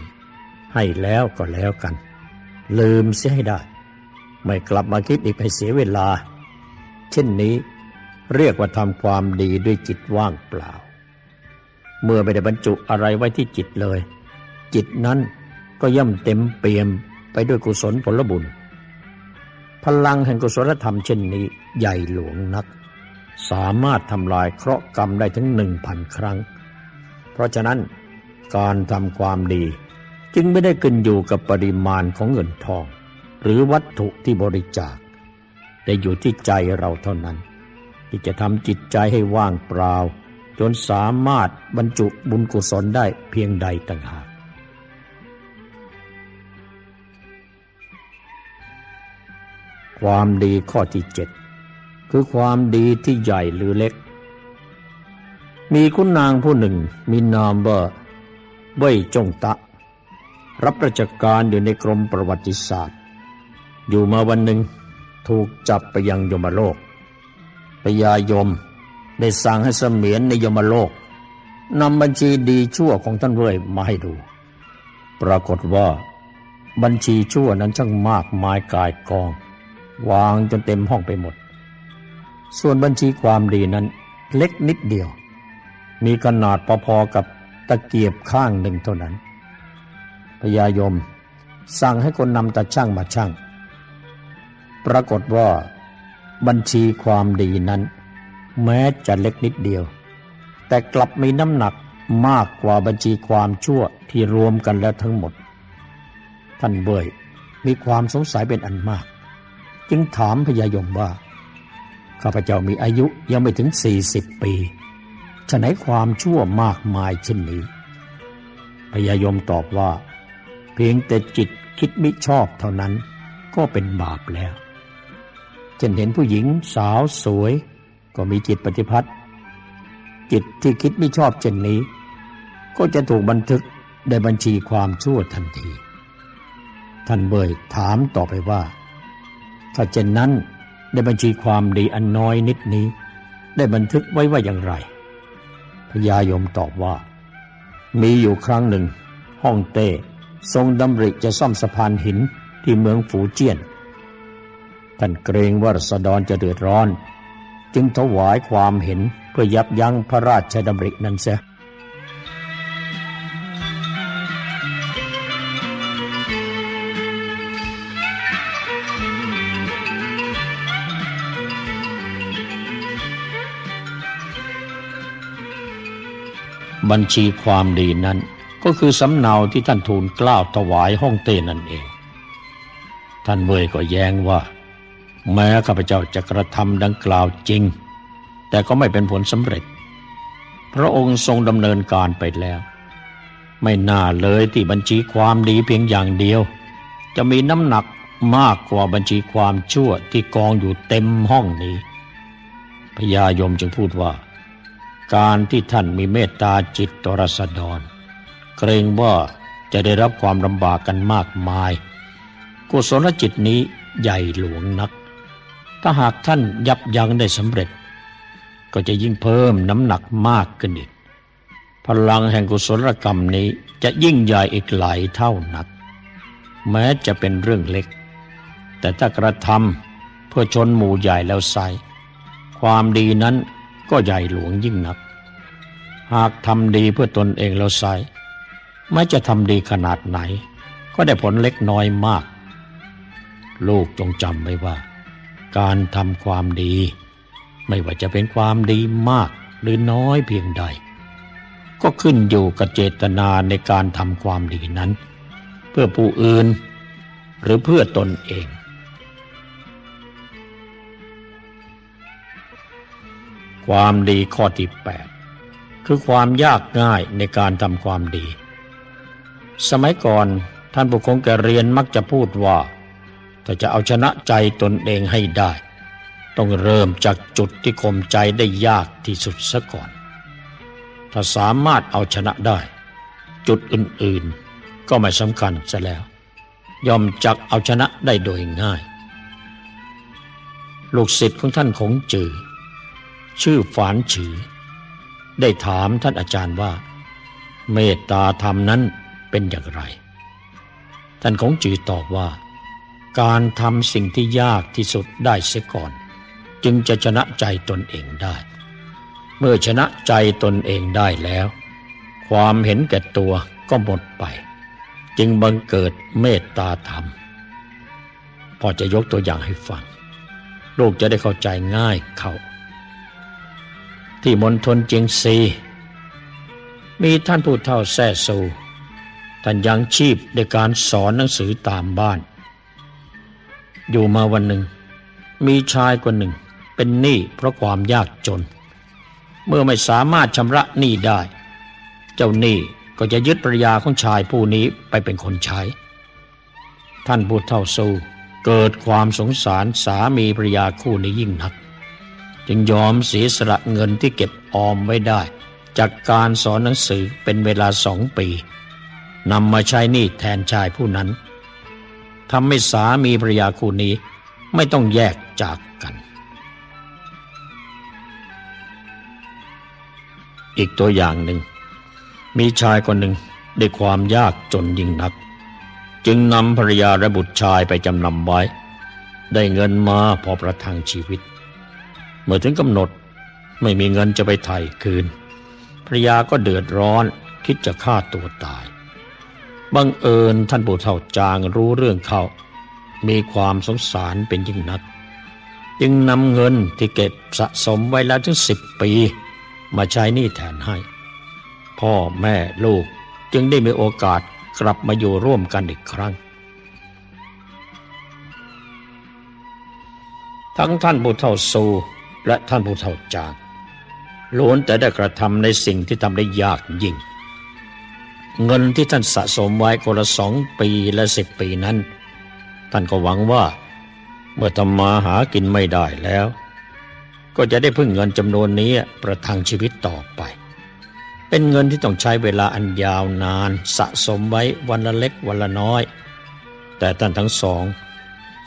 ให้แล้วก็แล้วกัน ลืมเสียให้ได้ ไม่กลับมาคิดอีกให้เสียเวลา เช่นนี้เรียกว่าทำความดีด้วยจิตว่างเปล่า เมื่อไม่ได้บรรจุอะไรไว้ที่จิตเลย จิตนั้นก็ย่ำเต็มเปี่ยมไปด้วยกุศลผลบุญ พลังแห่งกุศลธรรมเช่นนี้ใหญ่หลวงนัก สามารถทำลายเคราะห์กรรมได้ถึงหนึ่งพันครั้ง เพราะฉะนั้นการทำความดีจึงไม่ได้ขึ้นอยู่กับปริมาณของเงินทอง หรือวัตถุที่บริจาค แต่อยู่ที่ใจเราเท่านั้น ที่จะทำจิตใจให้ว่างเปล่า จนสามารถบรรจุบุญกุศลได้เพียงใดต่างหาก ความดีข้อที่เจ็ดคือความดีที่ใหญ่หรือเล็ก มีคุณนางผู้หนึ่งมีนามว่าเบ้ยจงตะ รับราชการอยู่ในกรมประวัติศาสตร์ อยู่มาวันหนึ่งถูกจับไปยังยมโลกพญายมได้สั่งให้เสมียนในยมโลกนำบัญชีดีชั่วของท่านเว่ยมาให้ดู ปรากฏว่าบัญชีชั่วนั้นช่างมากมายกายกอง วางจนเต็มห้องไปหมด ส่วนบัญชีความดีนั้น เล็กนิดเดียว มีขนาดพอๆกับตะเกียบข้างหนึ่งเท่านั้นพญายมสั่งให้คนนำตาช่างมาช่าง ปรากฏว่าบัญชีความดีนั้น แม้จะเล็กนิดเดียว แต่กลับมีน้ำหนักมากกว่าบัญชีความชั่วที่รวมกันแล้วทั้งหมด ท่านเบยมีความสงสัยเป็นอันมาก จึงถามพญายมว่า ข้าพเจ้ามีอายุยังไม่ถึงสี่สิบปีฉะไหนความชั่วมากมายเช่นนี้พญายมตอบว่า เพียงแต่จิตคิดมิชอบเท่านั้นก็เป็นบาปแล้วเช่นเห็นผู้หญิงสาวสวยก็มีจิตปฏิพัติจิตที่คิดไม่ชอบเช่นนี้ ก็จะถูกบันทึกในบัญชีความชั่วทันที ท่านเบยถามต่อไปว่า ถ้าเช่นนั้นในบัญชีความดีอันน้อยนิดนี้ ได้บันทึกไว้ว่าอย่างไรพญายมตอบว่า มีอยู่ครั้งหนึ่งห้องเต้ทรงดำริจะซ่อมสะพานหินที่เมืองฝูเจี้ยน ท่านเกรงว่ารัษฎรจะเดือดร้อน จึงถวายความเห็นเพื่อยับยั้งพระราชดำรินั้นเสีย บัญชีความดีนั้น ก็คือสำเนาที่ท่านทูลกล้าวถวายห้องเต้นั่นเอง ท่านเวยก็แย้งว่า แม้ข้าพเจ้าจะกระทำดังกล่าวจริง แต่ก็ไม่เป็นผลสำเร็จ พระองค์ทรงดำเนินการไปแล้ว ไม่น่าเลยที่บัญชีความดีเพียงอย่างเดียว จะมีน้ำหนักมากกว่าบัญชีความชั่วที่กองอยู่เต็มห้องนี้พญายมจึงพูดว่า การที่ท่านมีเมตตาจิตตรสดรเกรงว่าจะได้รับความลำบากกันมากมาย กุศลจิตนี้ใหญ่หลวงนัก ถ้าหากท่านยับยั้งได้สำเร็จ ก็จะยิ่งเพิ่มน้ำหนักมากขึ้นอีก พลังแห่งกุศลกรรมนี้จะยิ่งใหญ่อีกหลายเท่านัก แม้จะเป็นเรื่องเล็ก แต่ถ้ากระทำเพื่อชนหมู่ใหญ่แล้วใสความดีนั้น ก็ใหญ่หลวงยิ่งนัก หากทำดีเพื่อตนเองแล้วใส่ไม่จะทำดีขนาดไหน ก็ได้ผลเล็กน้อยมาก ลูกจงจำไว้ว่า การทำความดี ไม่ว่าจะเป็นความดีมากหรือน้อยเพียงใด ก็ขึ้นอยู่กับเจตนาในการทำความดีนั้น เพื่อผู้อื่นหรือเพื่อตนเอง ความดีข้อที่แปดคือความยากง่ายในการทำความดี สมัยก่อนท่านผู้คงแก่เรียนมักจะพูดว่า ถ้าจะเอาชนะใจตนเองให้ได้ ต้องเริ่มจากจุดที่ข่มใจได้ยากที่สุดซะก่อน ถ้าสามารถเอาชนะได้ จุดอื่นๆ ก็ไม่สำคัญซะแล้ว ยอมจักเอาชนะได้โดยง่าย ลูกศิษย์ของท่านคงจือ ชื่อฝานฉือได้ถามท่านอาจารย์ว่า เมตตาธรรมนั้นเป็นอย่างไร ท่านคงจือตอบว่า การทำสิ่งที่ยากที่สุดได้เสียก่อน จึงจะชนะใจตนเองได้ เมื่อชนะใจตนเองได้แล้ว ความเห็นแก่ตัวก็หมดไป จึงบังเกิดเมตตาธรรม พอจะยกตัวอย่างให้ฟัง ลูกจะได้เข้าใจง่ายเข้า ที่มณฑลเจียงซี มีท่านผู้เฒ่าแซ่ซูท่านยังชีพในการสอนหนังสือตามบ้าน อยู่มาวันหนึ่ง มีชายคนหนึ่งเป็นหนี้เพราะความยากจน เมื่อไม่สามารถชำระหนี้ได้ เจ้าหนี้ก็จะยึดภรรยาของชายผู้นี้ไปเป็นคนใช้ ท่านผู้เฒ่าซูเกิดความสงสารสามีภรรยาคู่นี้ยิ่งนัก จึงยอมเสียสละเงินที่เก็บออมไว้ได้ จากการสอนหนังสือเป็นเวลาสองปีนำมาใช้หนี้แทนชายผู้นั้นทำให้สามีภรรยาคู่นี้ไม่ต้องแยกจากกัน อีกตัวอย่างหนึ่ง มีชายคนหนึ่งได้ความยากจนยิ่งนัก จึงนำภรรยาและบุตรชายไปจำนำไว้ ได้เงินมาพอประทังชีวิต เมื่อถึงกำหนดไม่มีเงินจะไปไถ่คืนภรรยาก็เดือดร้อนคิดจะฆ่าตัวตาย บังเอิญท่านปู่เฒ่าจางรู้เรื่องเขา มีความสงสารเป็นยิ่งนัก จึงนำเงินที่เก็บสะสมไว้แล้วถึงสิบปี มาใช้หนี้แทนให้ พ่อแม่ลูกจึงได้มีโอกาสกลับมาอยู่ร่วมกันอีกครั้ง ทั้งท่านผู้เฒ่าซู และท่านผู้เฒ่าจางล้วนแต่ได้กระทำในสิ่งที่ทำได้ยากยิ่ง เงินที่ท่านสะสมไว้คนละสองปีและสิบปีนั้น ท่านก็หวังว่า เมื่อทำมาหากินไม่ได้แล้ว ก็จะได้พึ่งเงินจำนวนนี้ประทังชีวิตต่อไป เป็นเงินที่ต้องใช้เวลาอันยาวนานสะสมไว้วันละเล็กวันละน้อย แต่ท่านทั้งสอง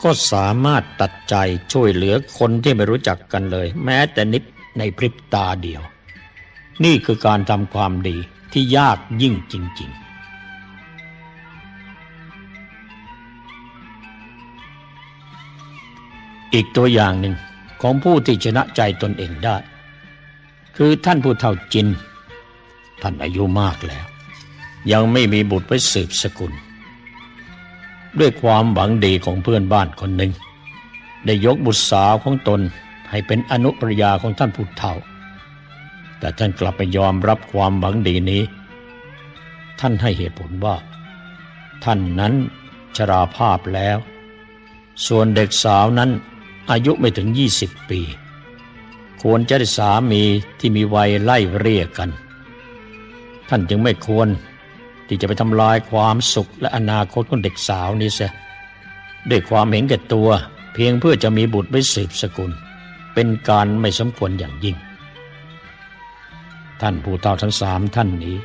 ก็สามารถตัดใจช่วยเหลือคนที่ไม่รู้จักกันเลย แม้แต่นิดในพริบตาเดียว นี่คือการทำความดีที่ยากยิ่งจริง ๆอีกตัวอย่างหนึ่งของผู้ที่ชนะใจตนเองได้ คือท่านผู้เฒ่าจิน ท่านอายุมากแล้ว ยังไม่มีบุตรไว้สืบสกุล ด้วยความหวังดีของเพื่อนบ้านคนหนึ่ง ได้ยกบุตรสาวของตนให้เป็นอนุปริยาของท่านผู้เฒ่า แต่ท่านกลับไปยอมรับความหวังดีนี้ ท่านให้เหตุผลว่า ท่านนั้นชราภาพแล้ว ส่วนเด็กสาวนั้นอายุไม่ถึงยี่สิบปี ควรจะได้สามีที่มีวัยไล่เรียกกัน ท่านจึงไม่ควร ที่จะไปทำลายความสุขและอนาคตของเด็กสาวนี้เสียด้วยความเห็นแก่ตัว เพียงเพื่อจะมีบุตรไว้สืบสกุล เป็นการไม่สมควรอย่างยิ่ง ท่านผู้เฒ่าทั้งสามท่านนี้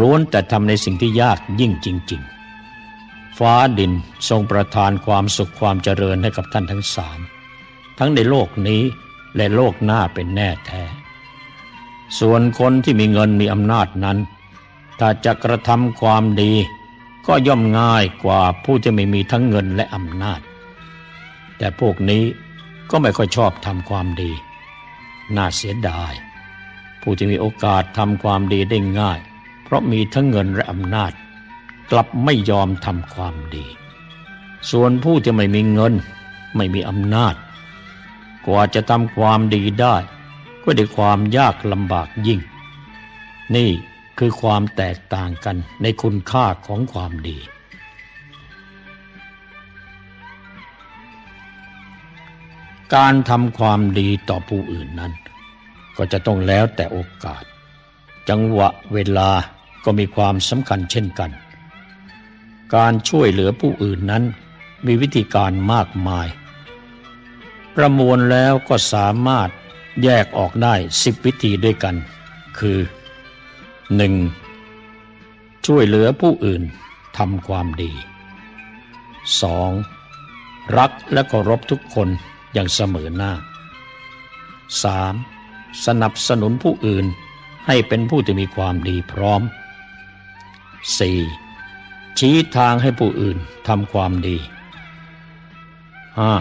ล้วนแต่ทำในสิ่งที่ยากยิ่งจริง ๆ ฟ้าดินทรงประทานความสุขความเจริญให้กับท่านทั้งสามทั้งในโลกนี้และโลกหน้าเป็นแน่แท้ ส่วนคนที่มีเงินมีอำนาจนั้น ถ้าจะกระทำความดี ก็ย่อมง่ายกว่าผู้จะไม่มีทั้งเงินและอำนาจ แต่พวกนี้ก็ไม่ค่อยชอบทำความดี น่าเสียดาย ผู้ที่มีโอกาสทำความดีได้ง่าย เพราะมีทั้งเงินและอำนาจ กลับไม่ยอมทำความดี ส่วนผู้ที่ไม่มีเงิน ไม่มีอำนาจ กว่าจะทำความดีได้ ก็ได้ความยากลำบากยิ่ง นี่ คือความแตกต่างกันในคุณค่าของความดี การทำความดีต่อผู้อื่นนั้น ก็จะต้องแล้วแต่โอกาส จังหวะเวลาก็มีความสำคัญเช่นกัน การช่วยเหลือผู้อื่นนั้นมีวิธีการมากมาย ประมวลแล้วก็สามารถแยกออกได้สิบวิธีด้วยกัน คือ 1. ช่วยเหลือผู้อื่นทำความดี 2. รักและเคารพทุกคนอย่างเสมอหน้า 3. สนับสนุนผู้อื่นให้เป็นผู้ที่มีความดีพร้อม 4. ชี้ทางให้ผู้อื่นทำความดีห้า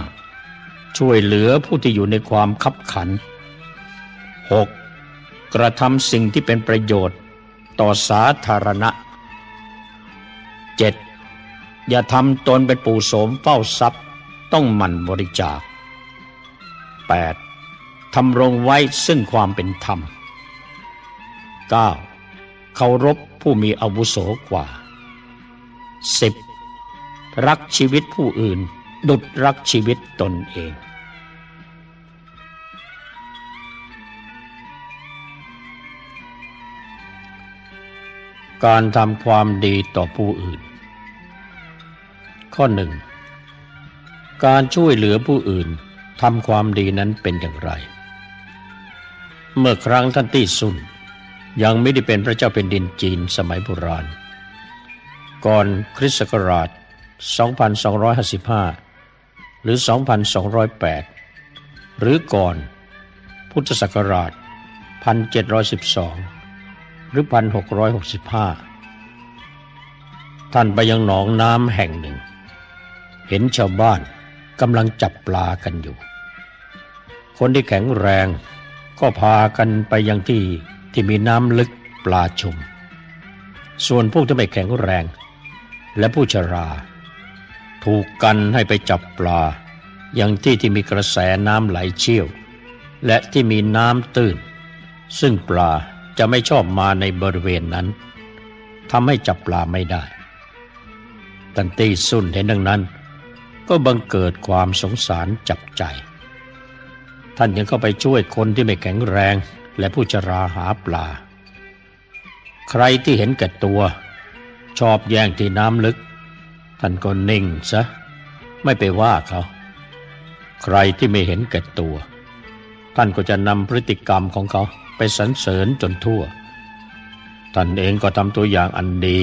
ช่วยเหลือผู้ที่อยู่ในความคับขัน 6. กระทำสิ่งที่เป็นประโยชน์ ต่อสาธารณะ 7. อย่าทำตนเป็นปู่โสมเฝ้าทรัพย์ต้องหมั่นบริจาค 8. ทำรงไว้ซึ่งความเป็นธรรม 9. เคารพผู้มีอาวุโสกว่า 10. รักชีวิตผู้อื่น ดุดรักชีวิตตนเอง การทำความดีต่อผู้อื่น ข้อหนึ่งการช่วยเหลือผู้อื่นทำความดีนั้นเป็นอย่างไร เมื่อครั้งท่านตี้ซุนยังไม่ได้เป็นพระเจ้าเป็นดินจีนสมัยโบราณ ก่อนคริสต์ศักราช 2255 หรือ 2208 หรือก่อนพุทธศักราช 1712 หรือพันหกร้อยหกสิบห้าท่านไปยังหนองน้ำแห่งหนึ่ง เห็นชาวบ้านกำลังจับปลากันอยู่ คนที่แข็งแรงก็พากันไปยังที่ที่มีน้ำลึกปลาชุม ส่วนพวกที่ไม่แข็งแรง และผู้ชรา ถูกกันให้ไปจับปลาอย่างที่ที่มีกระแสน้ำไหลเชี่ยว และที่มีน้ำตื้น ซึ่งปลา จะไม่ชอบมาในบริเวณนั้นทำให้จับปลาไม่ได้ตันตีสุนเห็นดังนั้น ก็บังเกิดความสงสารจับใจ ท่านยังเข้าไปช่วยคนที่ไม่แข็งแรงและผู้ชราหาปลา ใครที่เห็นแก่ตัว ชอบแย่งที่น้ำลึก ท่านก็นิ่งซะ ไม่ไปว่าเขา ใครที่ไม่เห็นแก่ตัว ท่านก็จะนำพฤติกรรมของเขา ไปสรรเสริญจนทั่วท่านเองก็ทำตัวอย่างอันดี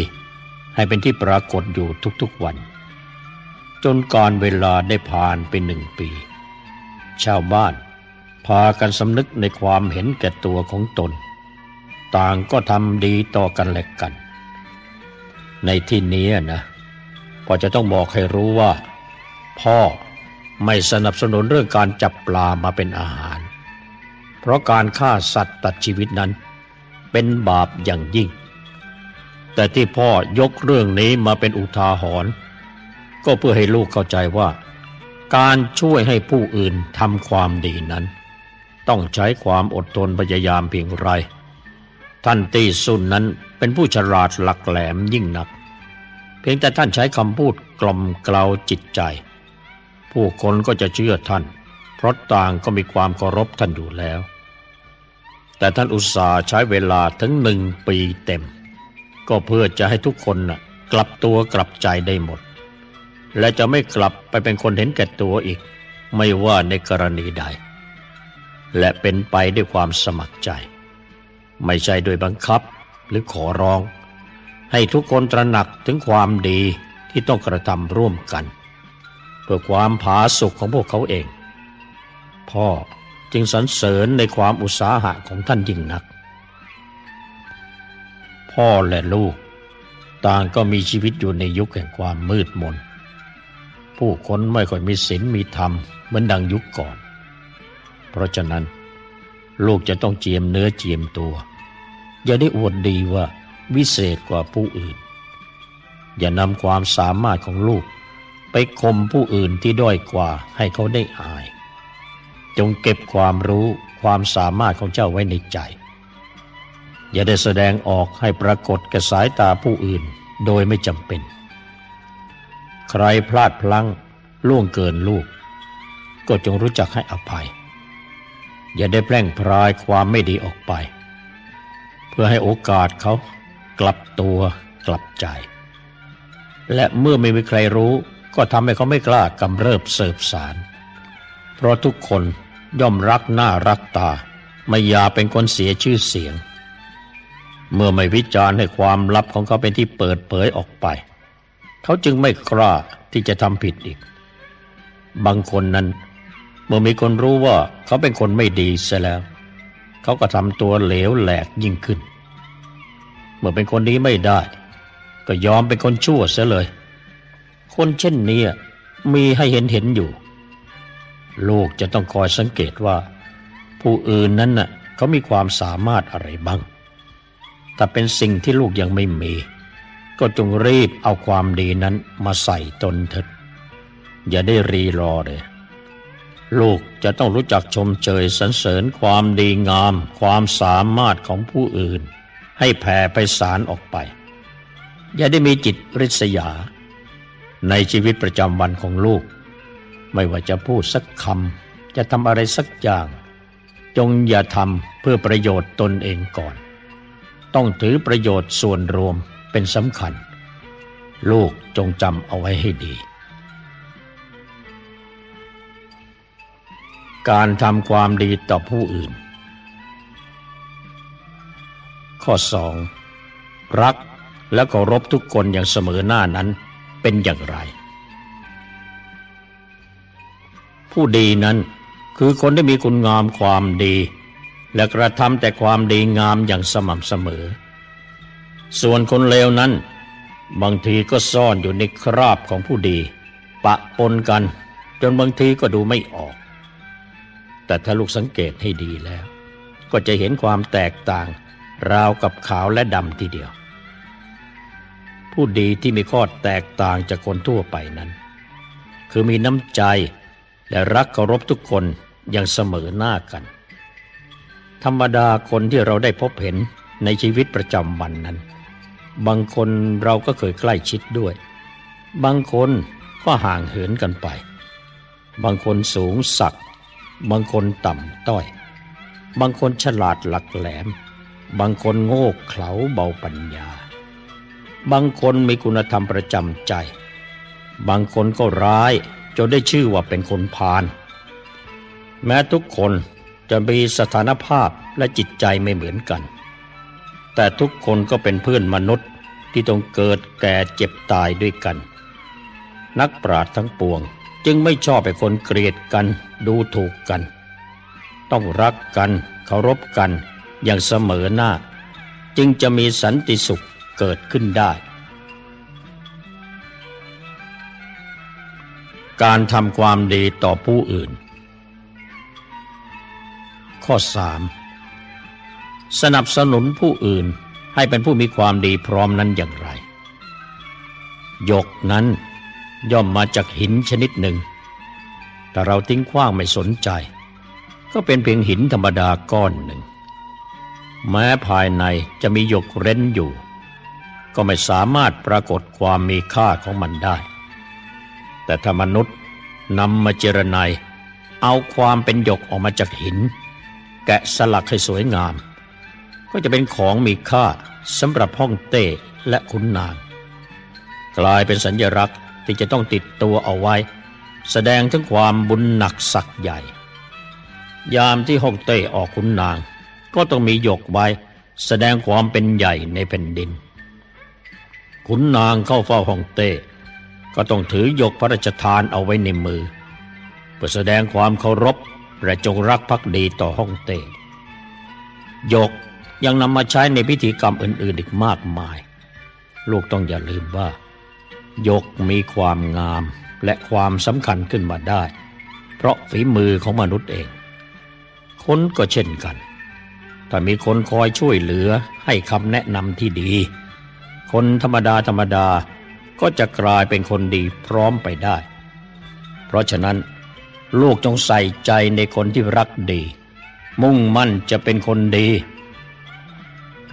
ให้เป็นที่ปรากฏอยู่ทุกๆวัน จนการเวลาได้ผ่านไปหนึ่งปี ชาวบ้านพากันสำนึกในความเห็นแก่ตัวของตน ต่างก็ทำดีต่อกันและกัน ในที่นี้นะพอจะต้องบอกให้รู้ว่า พ่อไม่สนับสนุนเรื่องการจับปลามาเป็นอาหาร ราะการฆ่าสัตว์ตัดชีวิตนั้น เป็นบาปอย่างยิ่ง แต่ที่พ่อยกเรื่องนี้มาเป็นอุทาหรณ์ก็เพื่อให้ลูกเข้าใจว่า การช่วยให้ผู้อื่นทำความดีนั้น ต้องใช้ความอดทนพยายามเพียงไรท่านตีสุนนั้นเป็นผู้ฉลาดหลักแหลมยิ่งนัก เพียงแต่ท่านใช้คำพูดกล่อมเกลาจิตใจ ผู้คนก็จะเชื่อท่าน เพราะต่างก็มีความเคารพท่านอยู่แล้ว แต่ท่านอุตส่าห์ใช้เวลาถึงหนึ่งปีเต็ม ก็เพื่อจะให้ทุกคนน่ะกลับตัวกลับใจได้หมด และจะไม่กลับไปเป็นคนเห็นแก่ตัวอีก ไม่ว่าในกรณีใด และเป็นไปด้วยความสมัครใจ ไม่ใช่โดยบังคับหรือขอร้อง ให้ทุกคนตระหนักถึงความดีที่ต้องกระทำร่วมกัน เพื่อความผาสุกของพวกเขาเอง พ่อ จึงสรรเสริญในความอุตสาหะของท่านยิ่งนัก พ่อและลูก ต่างก็มีชีวิตอยู่ในยุคแห่งความมืดมน ผู้คนไม่ค่อยมีศีลมีธรรมเหมือนดังยุคก่อน เพราะฉะนั้น ลูกจะต้องเจียมเนื้อเจียมตัว อย่าได้อวดดีว่าวิเศษกว่าผู้อื่น อย่านำความสามารถของลูกไปคมผู้อื่นที่ด้อยกว่าให้เขาได้อาย จงเก็บความรู้ความสามารถของเจ้าไว้ในใจ อย่าได้แสดงออกให้ปรากฏแก่สายตาผู้อื่นโดยไม่จำเป็น ใครพลาดพลั้งล่วงเกินลูก ก็จงรู้จักให้อภัย อย่าได้แพร่งพรายความไม่ดีออกไป เพื่อให้โอกาสเขากลับตัวกลับใจ และเมื่อไม่มีใครรู้ก็ทำให้เขาไม่กล้ากำเริบเสบสาร เพราะทุกคน ย่อมรักหน้ารักตา ไม่อยาเป็นคนเสียชื่อเสียง เมื่อไม่วิจารณ์ให้ความลับของเขาเป็นที่เปิดเผยออกไป เขาจึงไม่กล้าที่จะทำผิดอีก บางคนนั้น เมื่อมีคนรู้ว่าเขาเป็นคนไม่ดีเสียแล้ว เขาก็ทำตัวเหลวแหลกยิ่งขึ้น เมื่อเป็นคนนี้ไม่ได้ ก็ยอมเป็นคนชั่วเสียเลย คนเช่นนี้มีให้เห็นเห็นอยู่ ลูกจะต้องคอยสังเกตว่า ผู้อื่นนั้นน่ะเขามีความสามารถอะไรบ้าง แต่เป็นสิ่งที่ลูกยังไม่มี ก็จงรีบเอาความดีนั้นมาใส่ตนเถิดอย่าได้รีรอเลย ลูกจะต้องรู้จักชมเชยสรรเสริญความดีงาม ความสามารถของผู้อื่น ให้แผ่ไปสารออกไป อย่าได้มีจิตริษยา ในชีวิตประจำวันของลูก ไม่ว่าจะพูดสักคำจะทำอะไรสักอย่าง จงอย่าทำเพื่อประโยชน์ตนเองก่อน ต้องถือประโยชน์ส่วนรวมเป็นสำคัญ ลูกจงจำเอาไว้ให้ดี การทำความดีต่อผู้อื่น ข้อสองรักและเคารพทุกคนอย่างเสมอหน้านั้นเป็นอย่างไร ผู้ดีนั้น คือคนที่มีคุณงามความดี และกระทำแต่ความดีงามอย่างสม่ำเสมอ ส่วนคนเลวนั้น บางทีก็ซ่อนอยู่ในคราบของผู้ดี ปะปนกัน จนบางทีก็ดูไม่ออก แต่ถ้าลูกสังเกตให้ดีแล้ว ก็จะเห็นความแตกต่าง ราวกับขาวและดำทีเดียว ผู้ดีที่มีข้อแตกต่างจากคนทั่วไปนั้น คือมีน้ำใจ และรักเคารพทุกคนอย่างเสมอหน้ากัน ธรรมดาคนที่เราได้พบเห็นในชีวิตประจำวันนั้น บางคนเราก็เคยใกล้ชิดด้วย บางคนก็ห่างเหินกันไป บางคนสูงสัก บางคนต่ำต้อย บางคนฉลาดหลักแหลม บางคนโง่เขลาเบาปัญญา บางคนมีคุณธรรมประจำใจ บางคนก็ร้าย จนได้ชื่อว่าเป็นคนพาลแม้ทุกคนจะมีสถานภาพและจิตใจไม่เหมือนกัน แต่ทุกคนก็เป็นเพื่อนมนุษย์ที่ต้องเกิดแก่เจ็บตายด้วยกัน นักปราชญ์ทั้งปวงจึงไม่ชอบให้คนเกลียดกันดูถูกกัน ต้องรักกันเคารพกันอย่างเสมอหน้า จึงจะมีสันติสุขเกิดขึ้นได้ การทำความดีต่อผู้อื่น ข้อสามสนับสนุนผู้อื่นให้เป็นผู้มีความดีพร้อมนั้นอย่างไรยกนั้นย่อมมาจากหินชนิดหนึ่ง แต่เราทิ้งขว้างไม่สนใจ ก็เป็นเพียงหินธรรมดาก้อนหนึ่ง แม้ภายในจะมีหยกเร้นอยู่ ก็ไม่สามารถปรากฏความมีค่าของมันได้ แต่ถ้ามนุษย์นำมาเจรไนเอาความเป็นหยกออกมาจากหิน แกะสลักให้สวยงาม ก็จะเป็นของมีค่าสำหรับห้องเต้และขุนนาง กลายเป็นสัญญลักษณ์ที่จะต้องติดตัวเอาไว้ แสดงถึงความบุญหนักสักใหญ่ ยามที่ฮ่องเต้ออกขุนนาง ก็ต้องมีหยกไว้ แสดงความเป็นใหญ่ในแผ่นดิน ขุนนางเข้าเฝ้าฮ่องเต้ ก็ต้องถือหยกพระราชทานเอาไว้ในมือ เพื่อแสดงความเคารพและจงรักภักดีต่อฮ่องเต้หยกยังนำมาใช้ในพิธีกรรมอื่นๆอีกมากมาย ลูกต้องอย่าลืมว่ายกมีความงามและความสำคัญขึ้นมาได้ เพราะฝีมือของมนุษย์เอง คนก็เช่นกันถ้ามีคนคอยช่วยเหลือให้คำแนะนำที่ดี คนธรรมดาธรรมดา ก็จะกลายเป็นคนดีพร้อมไปได้ เพราะฉะนั้น ลูกจงใส่ใจในคนที่รักดี มุ่งมั่นจะเป็นคนดี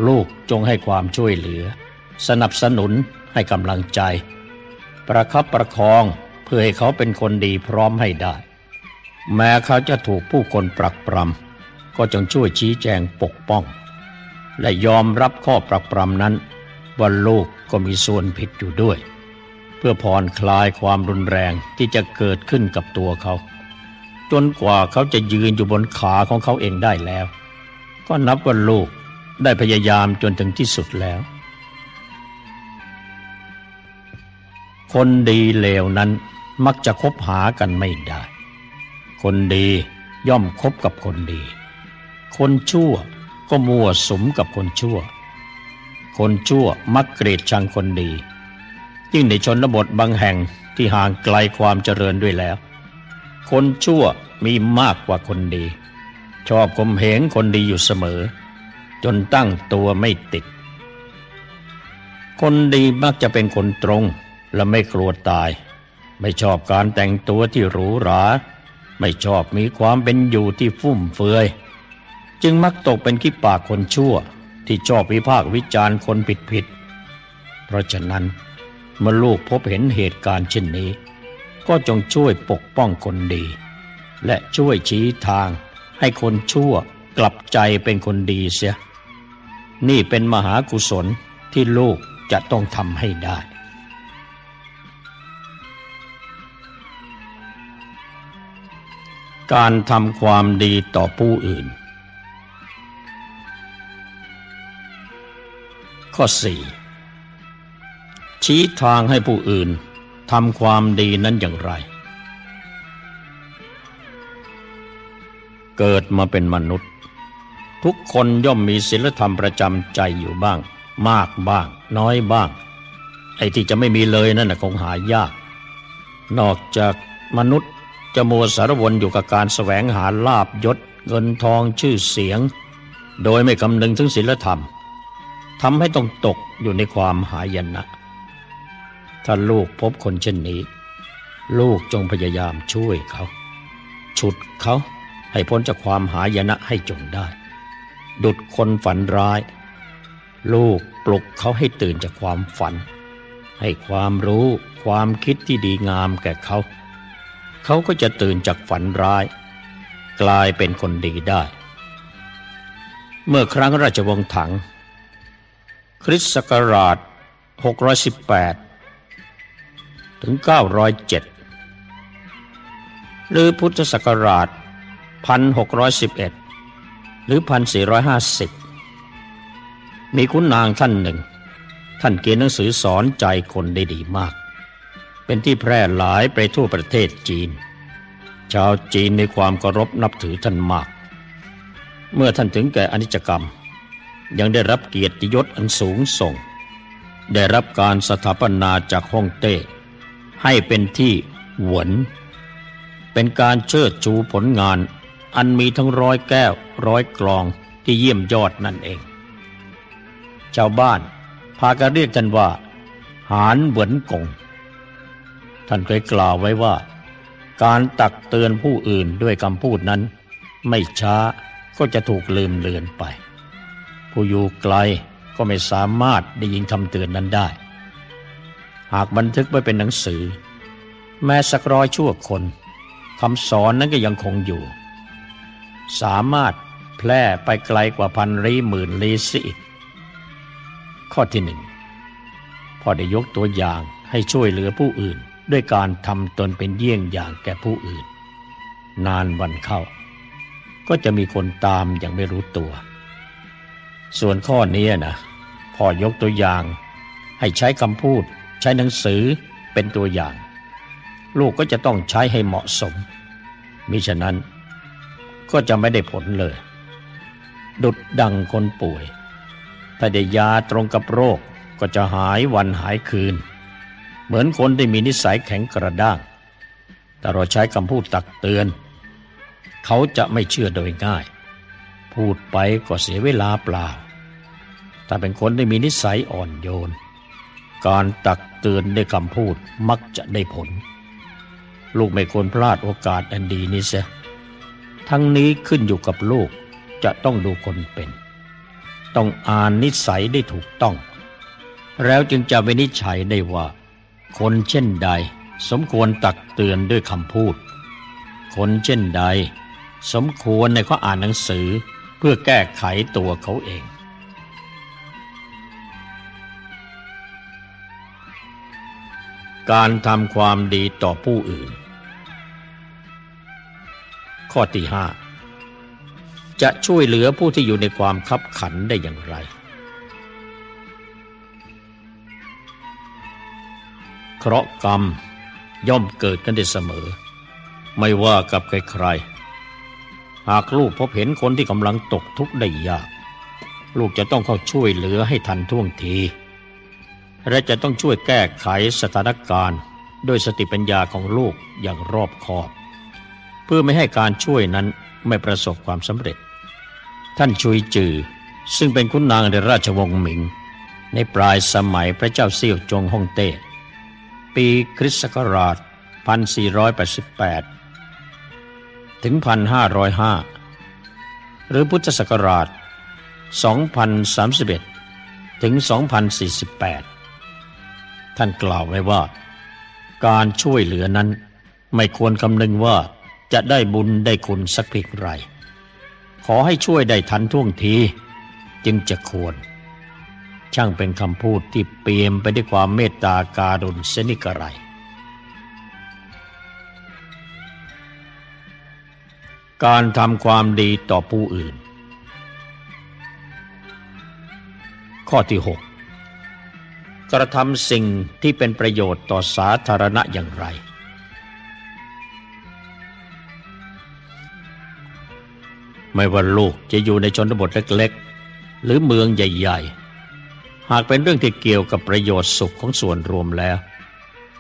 ลูกจงให้ความช่วยเหลือ สนับสนุนให้กำลังใจ ประคับประคองเพื่อให้เขาเป็นคนดีพร้อมให้ได้ แม้เขาจะถูกผู้คนปรักปรำก็จงช่วยชี้แจงปกป้อง และยอมรับข้อปรักปรำนั้นว่าลูกก็มีส่วนผิดอยู่ด้วย พื่อผ่อนคลายความรุนแรงที่จะเกิดขึ้นกับตัวเขา จนกว่าเขาจะยืนอยู่บนขาของเขาเองได้แล้ว ก็นับว่าลูกได้พยายามจนถึงที่สุดแล้ว คนดีเลวนั้นมักจะคบหากันไม่ได้ คนดีย่อมคบกับคนดี คนชั่วก็มั่วสมกับคนชั่ว คนชั่วมักเกลียดชังคนดี ยิ่งในชนบทบางแห่งที่ห่างไกลความเจริญด้วยแล้ว คนชั่วมีมากกว่าคนดี ชอบคมเหงคนดีอยู่เสมอ จนตั้งตัวไม่ติด คนดีมักจะเป็นคนตรงและไม่กลัวตาย ไม่ชอบการแต่งตัวที่หรูหรา ไม่ชอบมีความเป็นอยู่ที่ฟุ่มเฟือย จึงมักตกเป็นขี้ปากคนชั่วที่ชอบวิพากษ์วิจารณ์คนผิดผิด เพราะฉะนั้น เมื่อลูกพบเห็นเหตุการณ์เช่นนี้ ก็จงช่วยปกป้องคนดี และช่วยชี้ทาง ให้คนชั่วกลับใจเป็นคนดีเสีย นี่เป็นมหากุศลที่ลูกจะต้องทำให้ได้ การทำความดีต่อผู้อื่น ข้อ 4 ชี้ทางให้ผู้อื่นทำความดีนั้นอย่างไร เกิดมาเป็นมนุษย์ ทุกคนย่อมมีศีลธรรมประจำใจอยู่บ้าง มากบ้าง น้อยบ้าง ไอ้ที่จะไม่มีเลยนั่นนะคงหายาก นอกจากมนุษย์จะมัวสารวนอยู่กับการแสวงหาลาบยศ เงินทองชื่อเสียง โดยไม่คำนึงถึงศีลธรรมทำให้ต้องตกอยู่ในความหายนะ ถ้าลูกพบคนเช่นนี้ ลูกจงพยายามช่วยเขา ฉุดเขาให้พ้นจากความหายนะให้จงได้ ดุดคนฝันร้าย ลูกปลุกเขาให้ตื่นจากความฝัน ให้ความรู้ความคิดที่ดีงามแก่เขา เขาก็จะตื่นจากฝันร้าย กลายเป็นคนดีได้ เมื่อครั้งราชวงศ์ถัง คริสต์ศักราช 618 ถึง 907 หรือพุทธศักราช 1611 หรือ 1450 มีคุณนางท่านหนึ่ง ท่านเขียนหนังสือสอนใจคนได้ดีมาก เป็นที่แพร่หลายไปทั่วประเทศจีน ชาวจีนมีความเคารพนับถือท่านมาก เมื่อท่านถึงแก่อนิจกรรม ยังได้รับเกียรติยศอันสูงส่งได้รับการสถาปนาจากฮ่องเต้ ให้เป็นที่หวน เป็นการเชิดชูผลงาน อันมีทั้งร้อยแก้วร้อยกลองที่เยี่ยมยอดนั่นเอง ชาวบ้านพากันเรียกท่านว่า หานเหวนกง ท่านเคยกล่าวไว้ว่า การตักเตือนผู้อื่นด้วยคำพูดนั้น ไม่ช้าก็จะถูกลืมเลือนไป ผู้อยู่ไกลก็ไม่สามารถได้ยินคำเตือนนั้นได้ หากบันทึกไว้เป็นหนังสือ แม้สักร้อยชั่วคนคำสอนนั้นก็ยังคงอยู่ สามารถแพร่ไปไกลกว่าพันลี้หมื่นลี้สิอีกข้อที่หนึ่งพอได้ยกตัวอย่างให้ช่วยเหลือผู้อื่น ด้วยการทำตนเป็นเยี่ยงอย่างแก่ผู้อื่น นานวันเข้า ก็จะมีคนตามอย่างไม่รู้ตัว ส่วนข้อนี้นะพอยกตัวอย่างให้ใช้คำพูด ช้หนังสือเป็นตัวอย่าง ลูกก็จะต้องใช้ให้เหมาะสม มิฉะนั้นก็จะไม่ได้ผลเลย ดุดดังคนป่วย ถ้าได้ยาตรงกับโรคก็จะหายวันหายคืน เหมือนคนที่มีนิสัยแข็งกระด้าง แต่เราใช้คำพูดตักเตือน เขาจะไม่เชื่อโดยง่าย พูดไปก็เสียเวลาเปล่าถ้าเป็นคนที่มีนิสัยอ่อนโยน การตักเตือนด้วยคำพูดมักจะได้ผล ลูกไม่ควรพลาดโอกาสอันดีนี้เสียทั้งนี้ขึ้นอยู่กับลูกจะต้องดูคนเป็น ต้องอ่านนิสัยได้ถูกต้อง แล้วจึงจะวินิจฉัยได้ว่า คนเช่นใด สมควรตักเตือนด้วยคำพูด คนเช่นใด สมควรในข้ออ่านหนังสือเพื่อแก้ไขตัวเขาเอง การทำความดีต่อผู้อื่น ข้อที่ห้าจะช่วยเหลือผู้ที่อยู่ในความคับขันได้อย่างไร เคราะห์กรรมย่อมเกิดกันได้เสมอ ไม่ว่ากับใครๆ หากลูกพบเห็นคนที่กำลังตกทุกข์ได้ยาก ลูกจะต้องเข้าช่วยเหลือให้ทันท่วงที และจะต้องช่วยแก้ไขสถานการณ์ด้วยสติปัญญาของลูกอย่างรอบคอบ เพื่อไม่ให้การช่วยนั้นไม่ประสบความสำเร็จ ท่านชุยจือ ซึ่งเป็นคุณนางในราชวงศ์หมิง ในปลายสมัยพระเจ้าเซี่ยวจงฮ่องเต้ ปีคริสต์ศักราช 1488 ถึง 1505 หรือพุทธศักราช 2031 ถึง 2048 ท่านกล่าวไว้ว่า การช่วยเหลือนั้น ไม่ควรคำนึงว่าจะได้บุญได้คุณสักเพียงไร ขอให้ช่วยได้ทันท่วงที จึงจะควร ช่างเป็นคำพูดที่เปี่ยมไปด้วยความเมตตาการุณเสนิกรไรการทำความดีต่อผู้อื่น ข้อที่ 6 กระทำสิ่งที่เป็นประโยชน์ต่อสาธารณะอย่างไร ไม่ว่าลูกจะอยู่ในชนบทเล็กๆ หรือเมืองใหญ่ๆ หากเป็นเรื่องที่เกี่ยวกับประโยชน์สุขของส่วนรวมแล้ว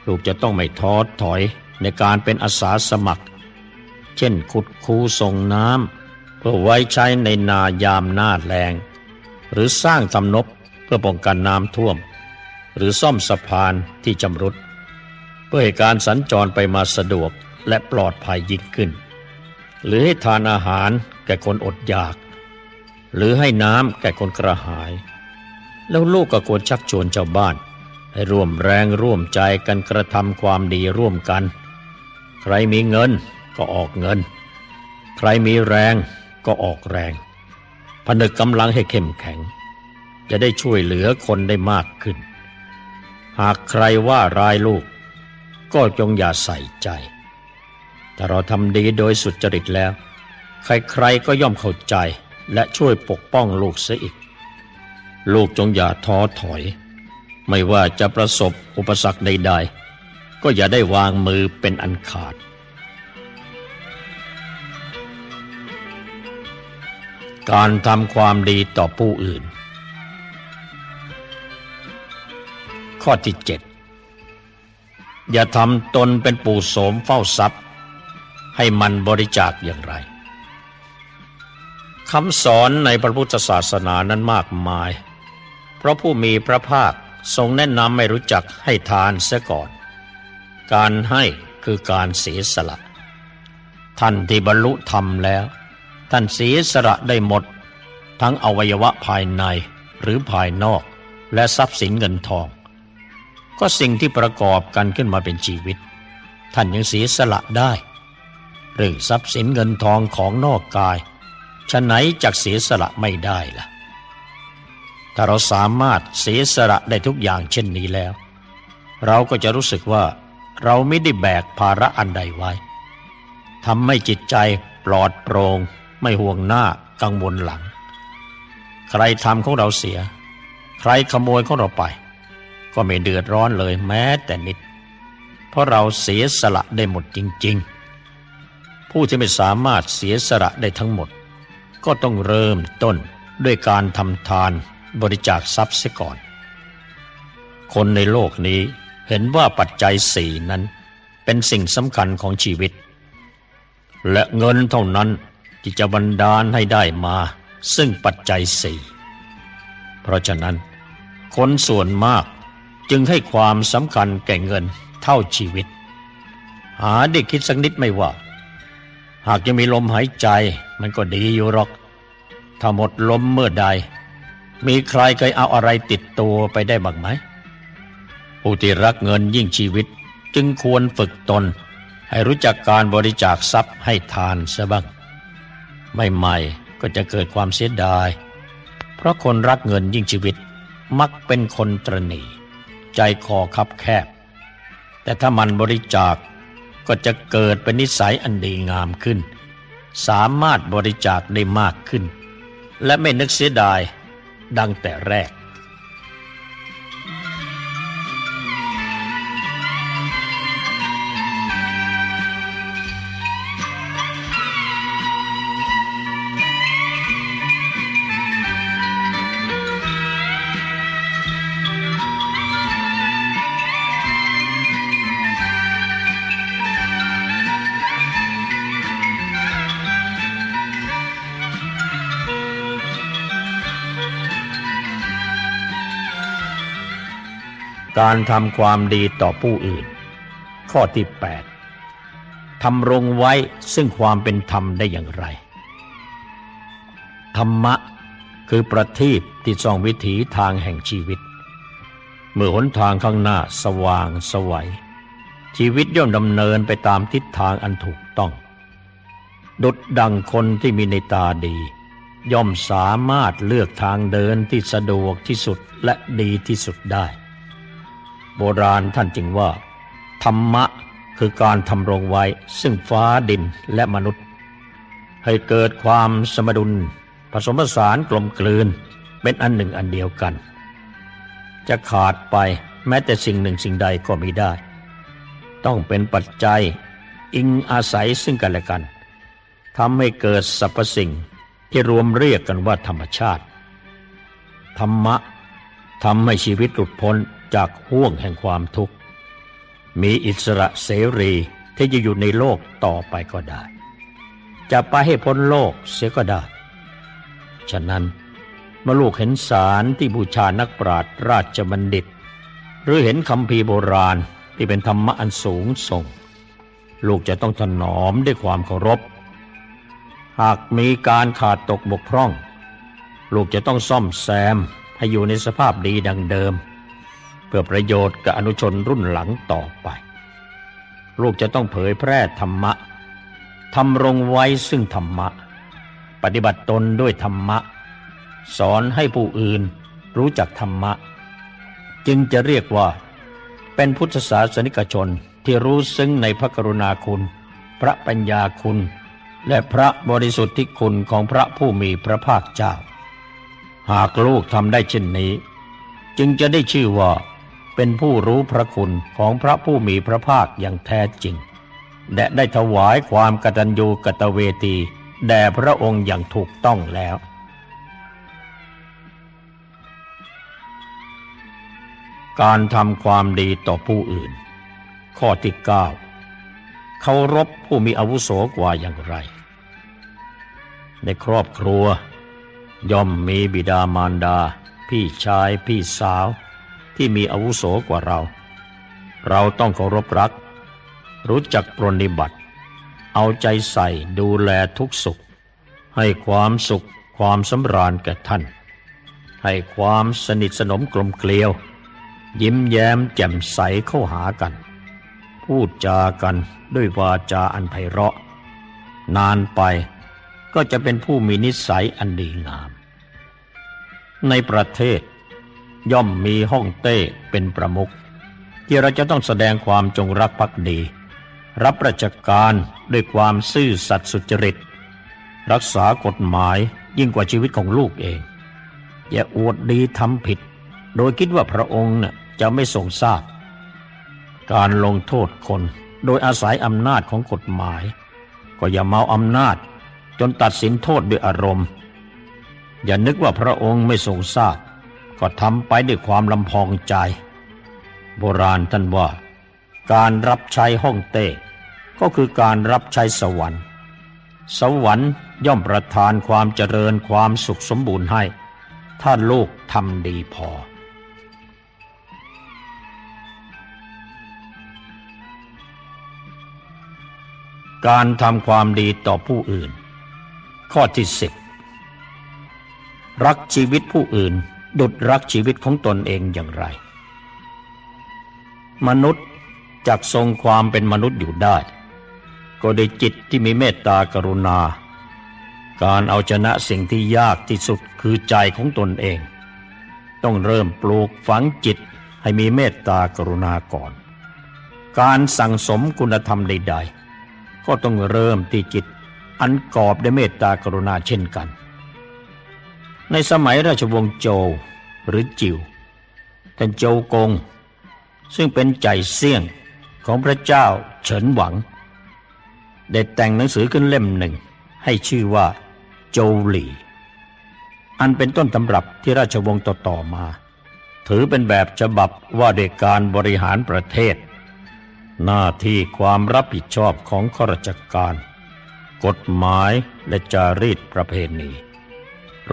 ลูกจะต้องไม่ท้อถอยในการเป็นอาสาสมัคร เช่นขุดคูส่งน้ำเพื่อไว้ใช้ในนายามหน้าแรงหรือสร้างทำนบเพื่อป้องกันน้ำท่วม หรือซ่อมสะพานที่จำรุด เพื่อให้การสัญจรไปมาสะดวกและปลอดภัยยิ่งขึ้น หรือให้ทานอาหารแก่คนอดอยาก หรือให้น้ำแก่คนกระหาย แล้วลูกก็ควรชักชวนชาวบ้าน ให้ร่วมแรงร่วมใจกันกระทำความดีร่วมกัน ใครมีเงินก็ออกเงิน ใครมีแรงก็ออกแรง ผนึกกำลังให้เข้มแข็ง จะได้ช่วยเหลือคนได้มากขึ้น หากใครว่ารายลูก ก็จงอย่าใส่ใจ แต่เราทำดีโดยสุจริตแล้ว ใครๆก็ย่อมเข้าใจและช่วยปกป้องลูกเสียอีก ลูกจงอย่าท้อถอย ไม่ว่าจะประสบอุปสรรคใดๆ ก็อย่าได้วางมือเป็นอันขาด การทำความดีต่อผู้อื่น ข้อที่เจ็ดอย่าทำตนเป็นปู่โสมเฝ้าทรัพย์ ให้มันบริจาคอย่างไรคำสอนในพระพุทธศาสนานั้นมากมาย เพราะผู้มีพระภาคทรงแนะนำไม่รู้จักให้ทานเสียก่อน การให้คือการเสียสละ ท่านที่บรรลุธรรมแล้ว ท่านเสียสละได้หมด ทั้งอวัยวะภายในหรือภายนอกและทรัพย์สินเงินทอง ก็สิ่งที่ประกอบกันขึ้นมาเป็นชีวิต ท่านยังเสียสละได้เรื่องทรัพย์สินเงินทองของนอกกายฉะไหนจักเสียสละไม่ได้ล่ะ ถ้าเราสามารถเสียสละได้ทุกอย่างเช่นนี้แล้ว เราก็จะรู้สึกว่าเราไม่ได้แบกภาระอันใดไว้ทำให้จิตใจปลอดโปรง่งไม่ห่วงหน้ากังวลหลัง ใครทำของเราเสีย ใครขโมยของเราไป ก็ไม่เดือดร้อนเลยแม้แต่นิด เพราะเราเสียสละได้หมดจริง ๆ ผู้ที่ไม่สามารถเสียสละได้ทั้งหมด ก็ต้องเริ่มต้นด้วยการทำทานบริจาคทรัพย์เสียก่อน คนในโลกนี้เห็นว่าปัจจัยสี่นั้นเป็นสิ่งสำคัญของชีวิต และเงินเท่านั้นที่จะบันดาลให้ได้มา ซึ่งปัจจัยสี่เพราะฉะนั้น คนส่วนมาก จึงให้ความสำคัญแก่เงินเท่าชีวิต หาได้คิดสักนิดไม่ว่า หากยังมีลมหายใจมันก็ดีอยู่หรอก ถ้าหมดลมเมื่อใด มีใครเคยเอาอะไรติดตัวไปได้บ้างไหมผู้ที่รักเงินยิ่งชีวิตจึงควรฝึกตน ให้รู้จักการบริจาคทรัพย์ให้ทานซะบ้างไม่ใหม่ก็จะเกิดความเสียดาย เพราะคนรักเงินยิ่งชีวิตมักเป็นคนตรณี ใจคอคับแคบ แต่ถ้ามันบริจาคก็จะเกิดเป็นนิสัยอันดีงามขึ้น สามารถบริจาคได้มากขึ้น และไม่นึกเสียดายดังแต่แรก การทำความดีต่อผู้อื่น ข้อที่แปดทำรงไว้ซึ่งความเป็นธรรมได้อย่างไร ธรรมะคือประทีปที่ส่องวิถีทางแห่งชีวิต เมื่อหนทางข้างหน้าสว่างสวัย ชีวิตย่อมดำเนินไปตามทิศทางอันถูกต้อง ดุดดังคนที่มีในตาดี ย่อมสามารถเลือกทางเดินที่สะดวกที่สุดและดีที่สุดได้ โบราณท่านจึงว่า ธรรมะคือการทำรงไว้ซึ่งฟ้าดินและมนุษย์ ให้เกิดความสมดุล ผสมผสานกลมกลืนเป็นอันหนึ่งอันเดียวกัน จะขาดไปแม้แต่สิ่งหนึ่งสิ่งใดก็ไม่ได้ ต้องเป็นปัจจัยอิงอาศัยซึ่งกันและกันทำให้เกิดสรรพสิ่งที่รวมเรียกกันว่าธรรมชาติ ธรรมะทำให้ชีวิตหลุดพ้น จากห่วงแห่งความทุกข์ มีอิสระเสรีที่จะอยู่ในโลกต่อไปก็ได้ จะไปให้พ้นโลกเสียก็ได้ ฉะนั้นเมื่อลูกเห็นสารที่บูชานักปราชญ์ราชบัณฑิต หรือเห็นคำพีโบราณที่เป็นธรรมะอันสูงส่ง ลูกจะต้องถนอมด้วยความเคารพ หากมีการขาดตกบกพร่อง ลูกจะต้องซ่อมแซมให้อยู่ในสภาพดีดังเดิม พื่อประโยชน์กับอนุชนรุ่นหลังต่อไป ลูกจะต้องเผยแพร่ธรรมะทำรงไว้ซึ่งธรรมะ ปฏิบัติตนด้วยธรรมะ สอนให้ผู้อื่นรู้จักธรรมะ จึงจะเรียกว่า เป็นพุทธศาสนิกชนที่รู้ซึ้งในพระกรุณาคุณ พระปัญญาคุณ และพระบริสุทธิคุณของพระผู้มีพระภาคเจ้า หากลูกทำได้เช่นนี้ จึงจะได้ชื่อว่า เป็นผู้รู้พระคุณของพระผู้มีพระภาคอย่างแท้จริง และได้ถวายความกตัญญูกตเวทีแด่พระองค์อย่างถูกต้องแล้ว การทำความดีต่อผู้อื่น ข้อที่เก้าเคารพผู้มีอาวุโสกว่าอย่างไร ในครอบครัว ย่อมมีบิดามารดา พี่ชายพี่สาว ที่มีอาวุโสกว่าเรา เราต้องเคารพรัก รู้จักปรนนิบัติ เอาใจใส่ดูแลทุกสุข ให้ความสุขความสำราญแก่ท่าน ให้ความสนิทสนมกลมเกลียว ยิ้มแย้มแจ่มใสเข้าหากัน พูดจากันด้วยวาจาอันไพเราะ นานไปก็จะเป็นผู้มีนิสัยอันดีงาม ในประเทศ ย่อมมีห้องเต้เป็นประมุขที่เราจะต้องแสดงความจงรักภักดี รับราชการด้วยความซื่อสัตย์สุจริต รักษากฎหมายยิ่งกว่าชีวิตของลูกเอง อย่าอวดดีทำผิด โดยคิดว่าพระองค์น่ะจะไม่ทรงทราบ การลงโทษคนโดยอาศัยอำนาจของกฎหมาย ก็อย่าเมาอำนาจจนตัดสินโทษด้วยอารมณ์ อย่านึกว่าพระองค์ไม่ทรงทราบ ก็ทำไปด้วยความลำพองใจ โบราณท่านว่า การรับใช้ห้องเต้ก็คือการรับใช้สวรรค์ สวรรค์ย่อมประทานความเจริญความสุขสมบูรณ์ให้ ถ้าลูกทำดีพอ การทำความดีต่อผู้อื่น ข้อที่สิบรักชีวิตผู้อื่น ดุดรักชีวิตของตนเองอย่างไร มนุษย์จักทรงความเป็นมนุษย์อยู่ได้ ก็ด้วยจิตที่มีเมตตากรุณา การเอาชนะสิ่งที่ยากที่สุดคือใจของตนเอง ต้องเริ่มปลูกฝังจิตให้มีเมตตากรุณาก่อน การสั่งสมคุณธรรมใด ๆ ก็ต้องเริ่มที่จิตอันกอบด้วยเมตตากรุณาเช่นกัน ในสมัยราชวงศ์โจวหรือจิวท่านโจวกง ซึ่งเป็นใจเสี่ยงของพระเจ้าเฉินหวัง ได้แต่งหนังสือขึ้นเล่มหนึ่ง ให้ชื่อว่าโจวหลี่ อันเป็นต้นตำรับที่ราชวงศ์ต่อๆมา ถือเป็นแบบฉบับว่าด้วยการบริหารประเทศ หน้าที่ความรับผิดชอบของข้าราชการ กฎหมายและจารีตประเพณี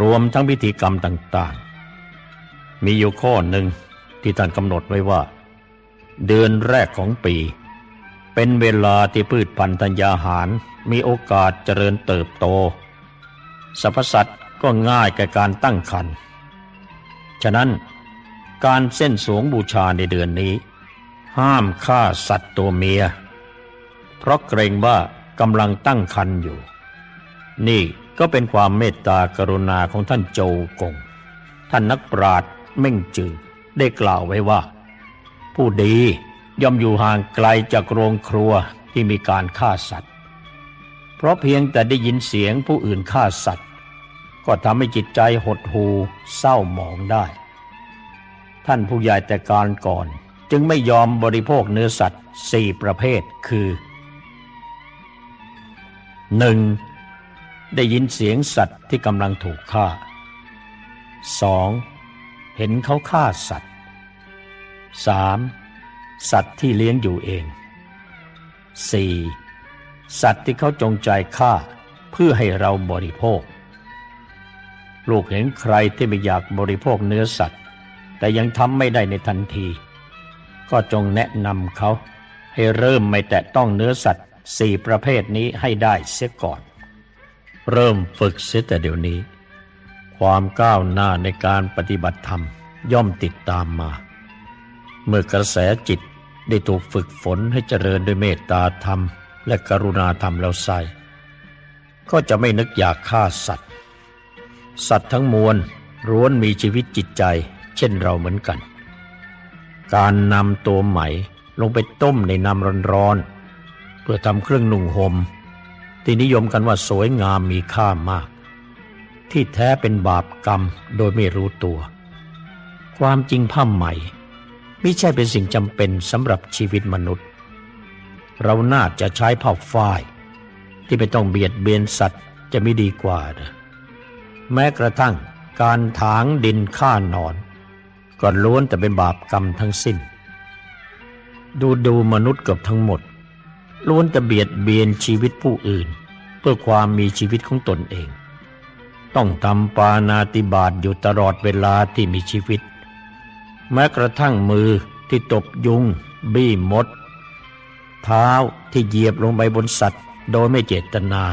รวมทั้งพิธีกรรมต่างๆ มีอยู่ข้อหนึ่งที่ท่านกำหนดไว้ว่า เดือนแรกของปี เป็นเวลาที่พืชพันธุ์ธัญญาหารมีโอกาสเจริญเติบโตสรรพสัตว์ก็ง่ายแก่การตั้งครรภ์ฉะนั้นการเส้นสวงบูชาในเดือนนี้ ห้ามฆ่าสัตว์ตัวเมีย เพราะเกรงว่ากำลังตั้งครรภ์อยู่ นี่ ก็เป็นความเมตตากรุณาของท่านโจกง ท่านนักปราชญ์เม่งจือได้กล่าวไว้ว่า ผู้ดีย่อมอยู่ห่างไกลจากโรงครัวที่มีการฆ่าสัตว์ เพราะเพียงแต่ได้ยินเสียงผู้อื่นฆ่าสัตว์ ก็ทำให้จิตใจหดหูเศร้าหมองได้ ท่านผู้ใหญ่แต่การก่อนจึงไม่ยอมบริโภคเนื้อสัตว์สี่ประเภทคือหนึ่ง ได้ยินเสียงสัตว์ที่กำลังถูกฆ่า 2. เห็นเขาฆ่าสัตว์ 3. สัตว์ที่เลี้ยงอยู่เอง 4. สัตว์ที่เขาจงใจฆ่าเพื่อให้เราบริโภค ลูกเห็นใครที่ไม่อยากบริโภคเนื้อสัตว์ แต่ยังทำไม่ได้ในทันที ก็จงแนะนำเขาให้เริ่มไม่แตะต้องเนื้อสัตว์สี่ประเภทนี้ให้ได้เสียก่อน เริ่มฝึกเสียแต่เดี๋ยวนี้ ความก้าวหน้าในการปฏิบัติธรรมย่อมติดตามมา เมื่อกระแสจิตได้ถูกฝึกฝนให้เจริญด้วยเมตตาธรรม และกรุณาธรรมแล้วใส่ก็จะไม่นึกอยากฆ่าสัตว์ สัตว์ทั้งมวลร้วนมีชีวิตจิตใจ เช่นเราเหมือนกัน การนำตัวไหมลงไปต้มในน้ำร้อนๆเพื่อทำเครื่องนุ่งหม่ม ที่นิยมกันว่าสวยงามมีค่ามาก ที่แท้เป็นบาปกรรมโดยไม่รู้ตัว ความจริงผ้าไหม่ไม่ใช่เป็นสิ่งจำเป็นสำหรับชีวิตมนุษย์ เราน่าจะใช้ผ้าฝ้าย ที่ไม่ต้องเบียดเบียนสัตว์จะไม่ดีกว่านะแม้กระทั่งการถางดินฆ่านอน ก็ล้วนแต่เป็นบาปกรรมทั้งสิ้น ดูดูมนุษย์เกือบทั้งหมด ล้วนแต่เบียดเบียนชีวิตผู้อื่น เพื่อความมีชีวิตของตนเอง ต้องทำปานาติบาตอยู่ตลอดเวลาที่มีชีวิต แม้กระทั่งมือที่ตบยุง บี้มด เท้าที่เหยียบลงไปบนสัตว์ โดยไม่เจตนา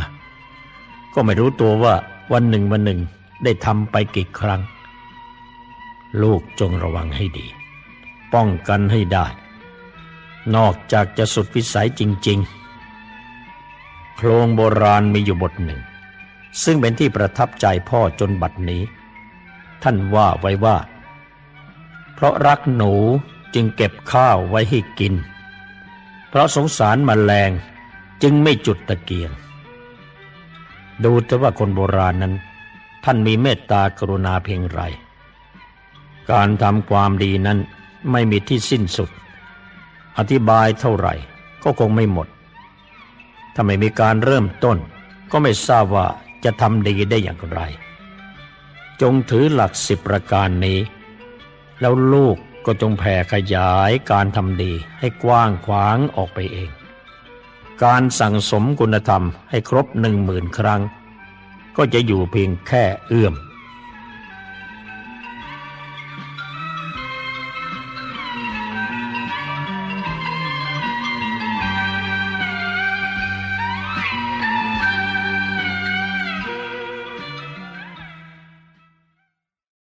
ก็ไม่รู้ตัวว่าวันหนึ่งวันหนึ่งได้ทำไปกี่ครั้ง ลูกจงระวังให้ดี ป้องกันให้ได้ นอกจากจะสุดวิสัยจริง ๆ โครงโบราณมีอยู่บทหนึ่ง ซึ่งเป็นที่ประทับใจพ่อจนบัดนี้ ท่านว่าไว้ว่า เพราะรักหนูจึงเก็บข้าวไว้ให้กิน เพราะสงสารมแมลงจึงไม่จุดตะเกียง ดูแต่ว่าคนโบราณนั้น ท่านมีเมตตากรุณาเพียงไร การทำความดีนั้นไม่มีที่สิ้นสุด อธิบายเท่าไหร่ก็คงไม่หมด ถ้าไม่มีการเริ่มต้น ก็ไม่ทราบว่าจะทำดีได้อย่างไร จงถือหลักสิบประการนี้ แล้วลูกก็จงแผ่ขยายการทำดีให้กว้างขวางออกไปเอง การสั่งสมคุณธรรมให้ครบหนึ่งหมื่นครั้ง ก็จะอยู่เพียงแค่เอื้อม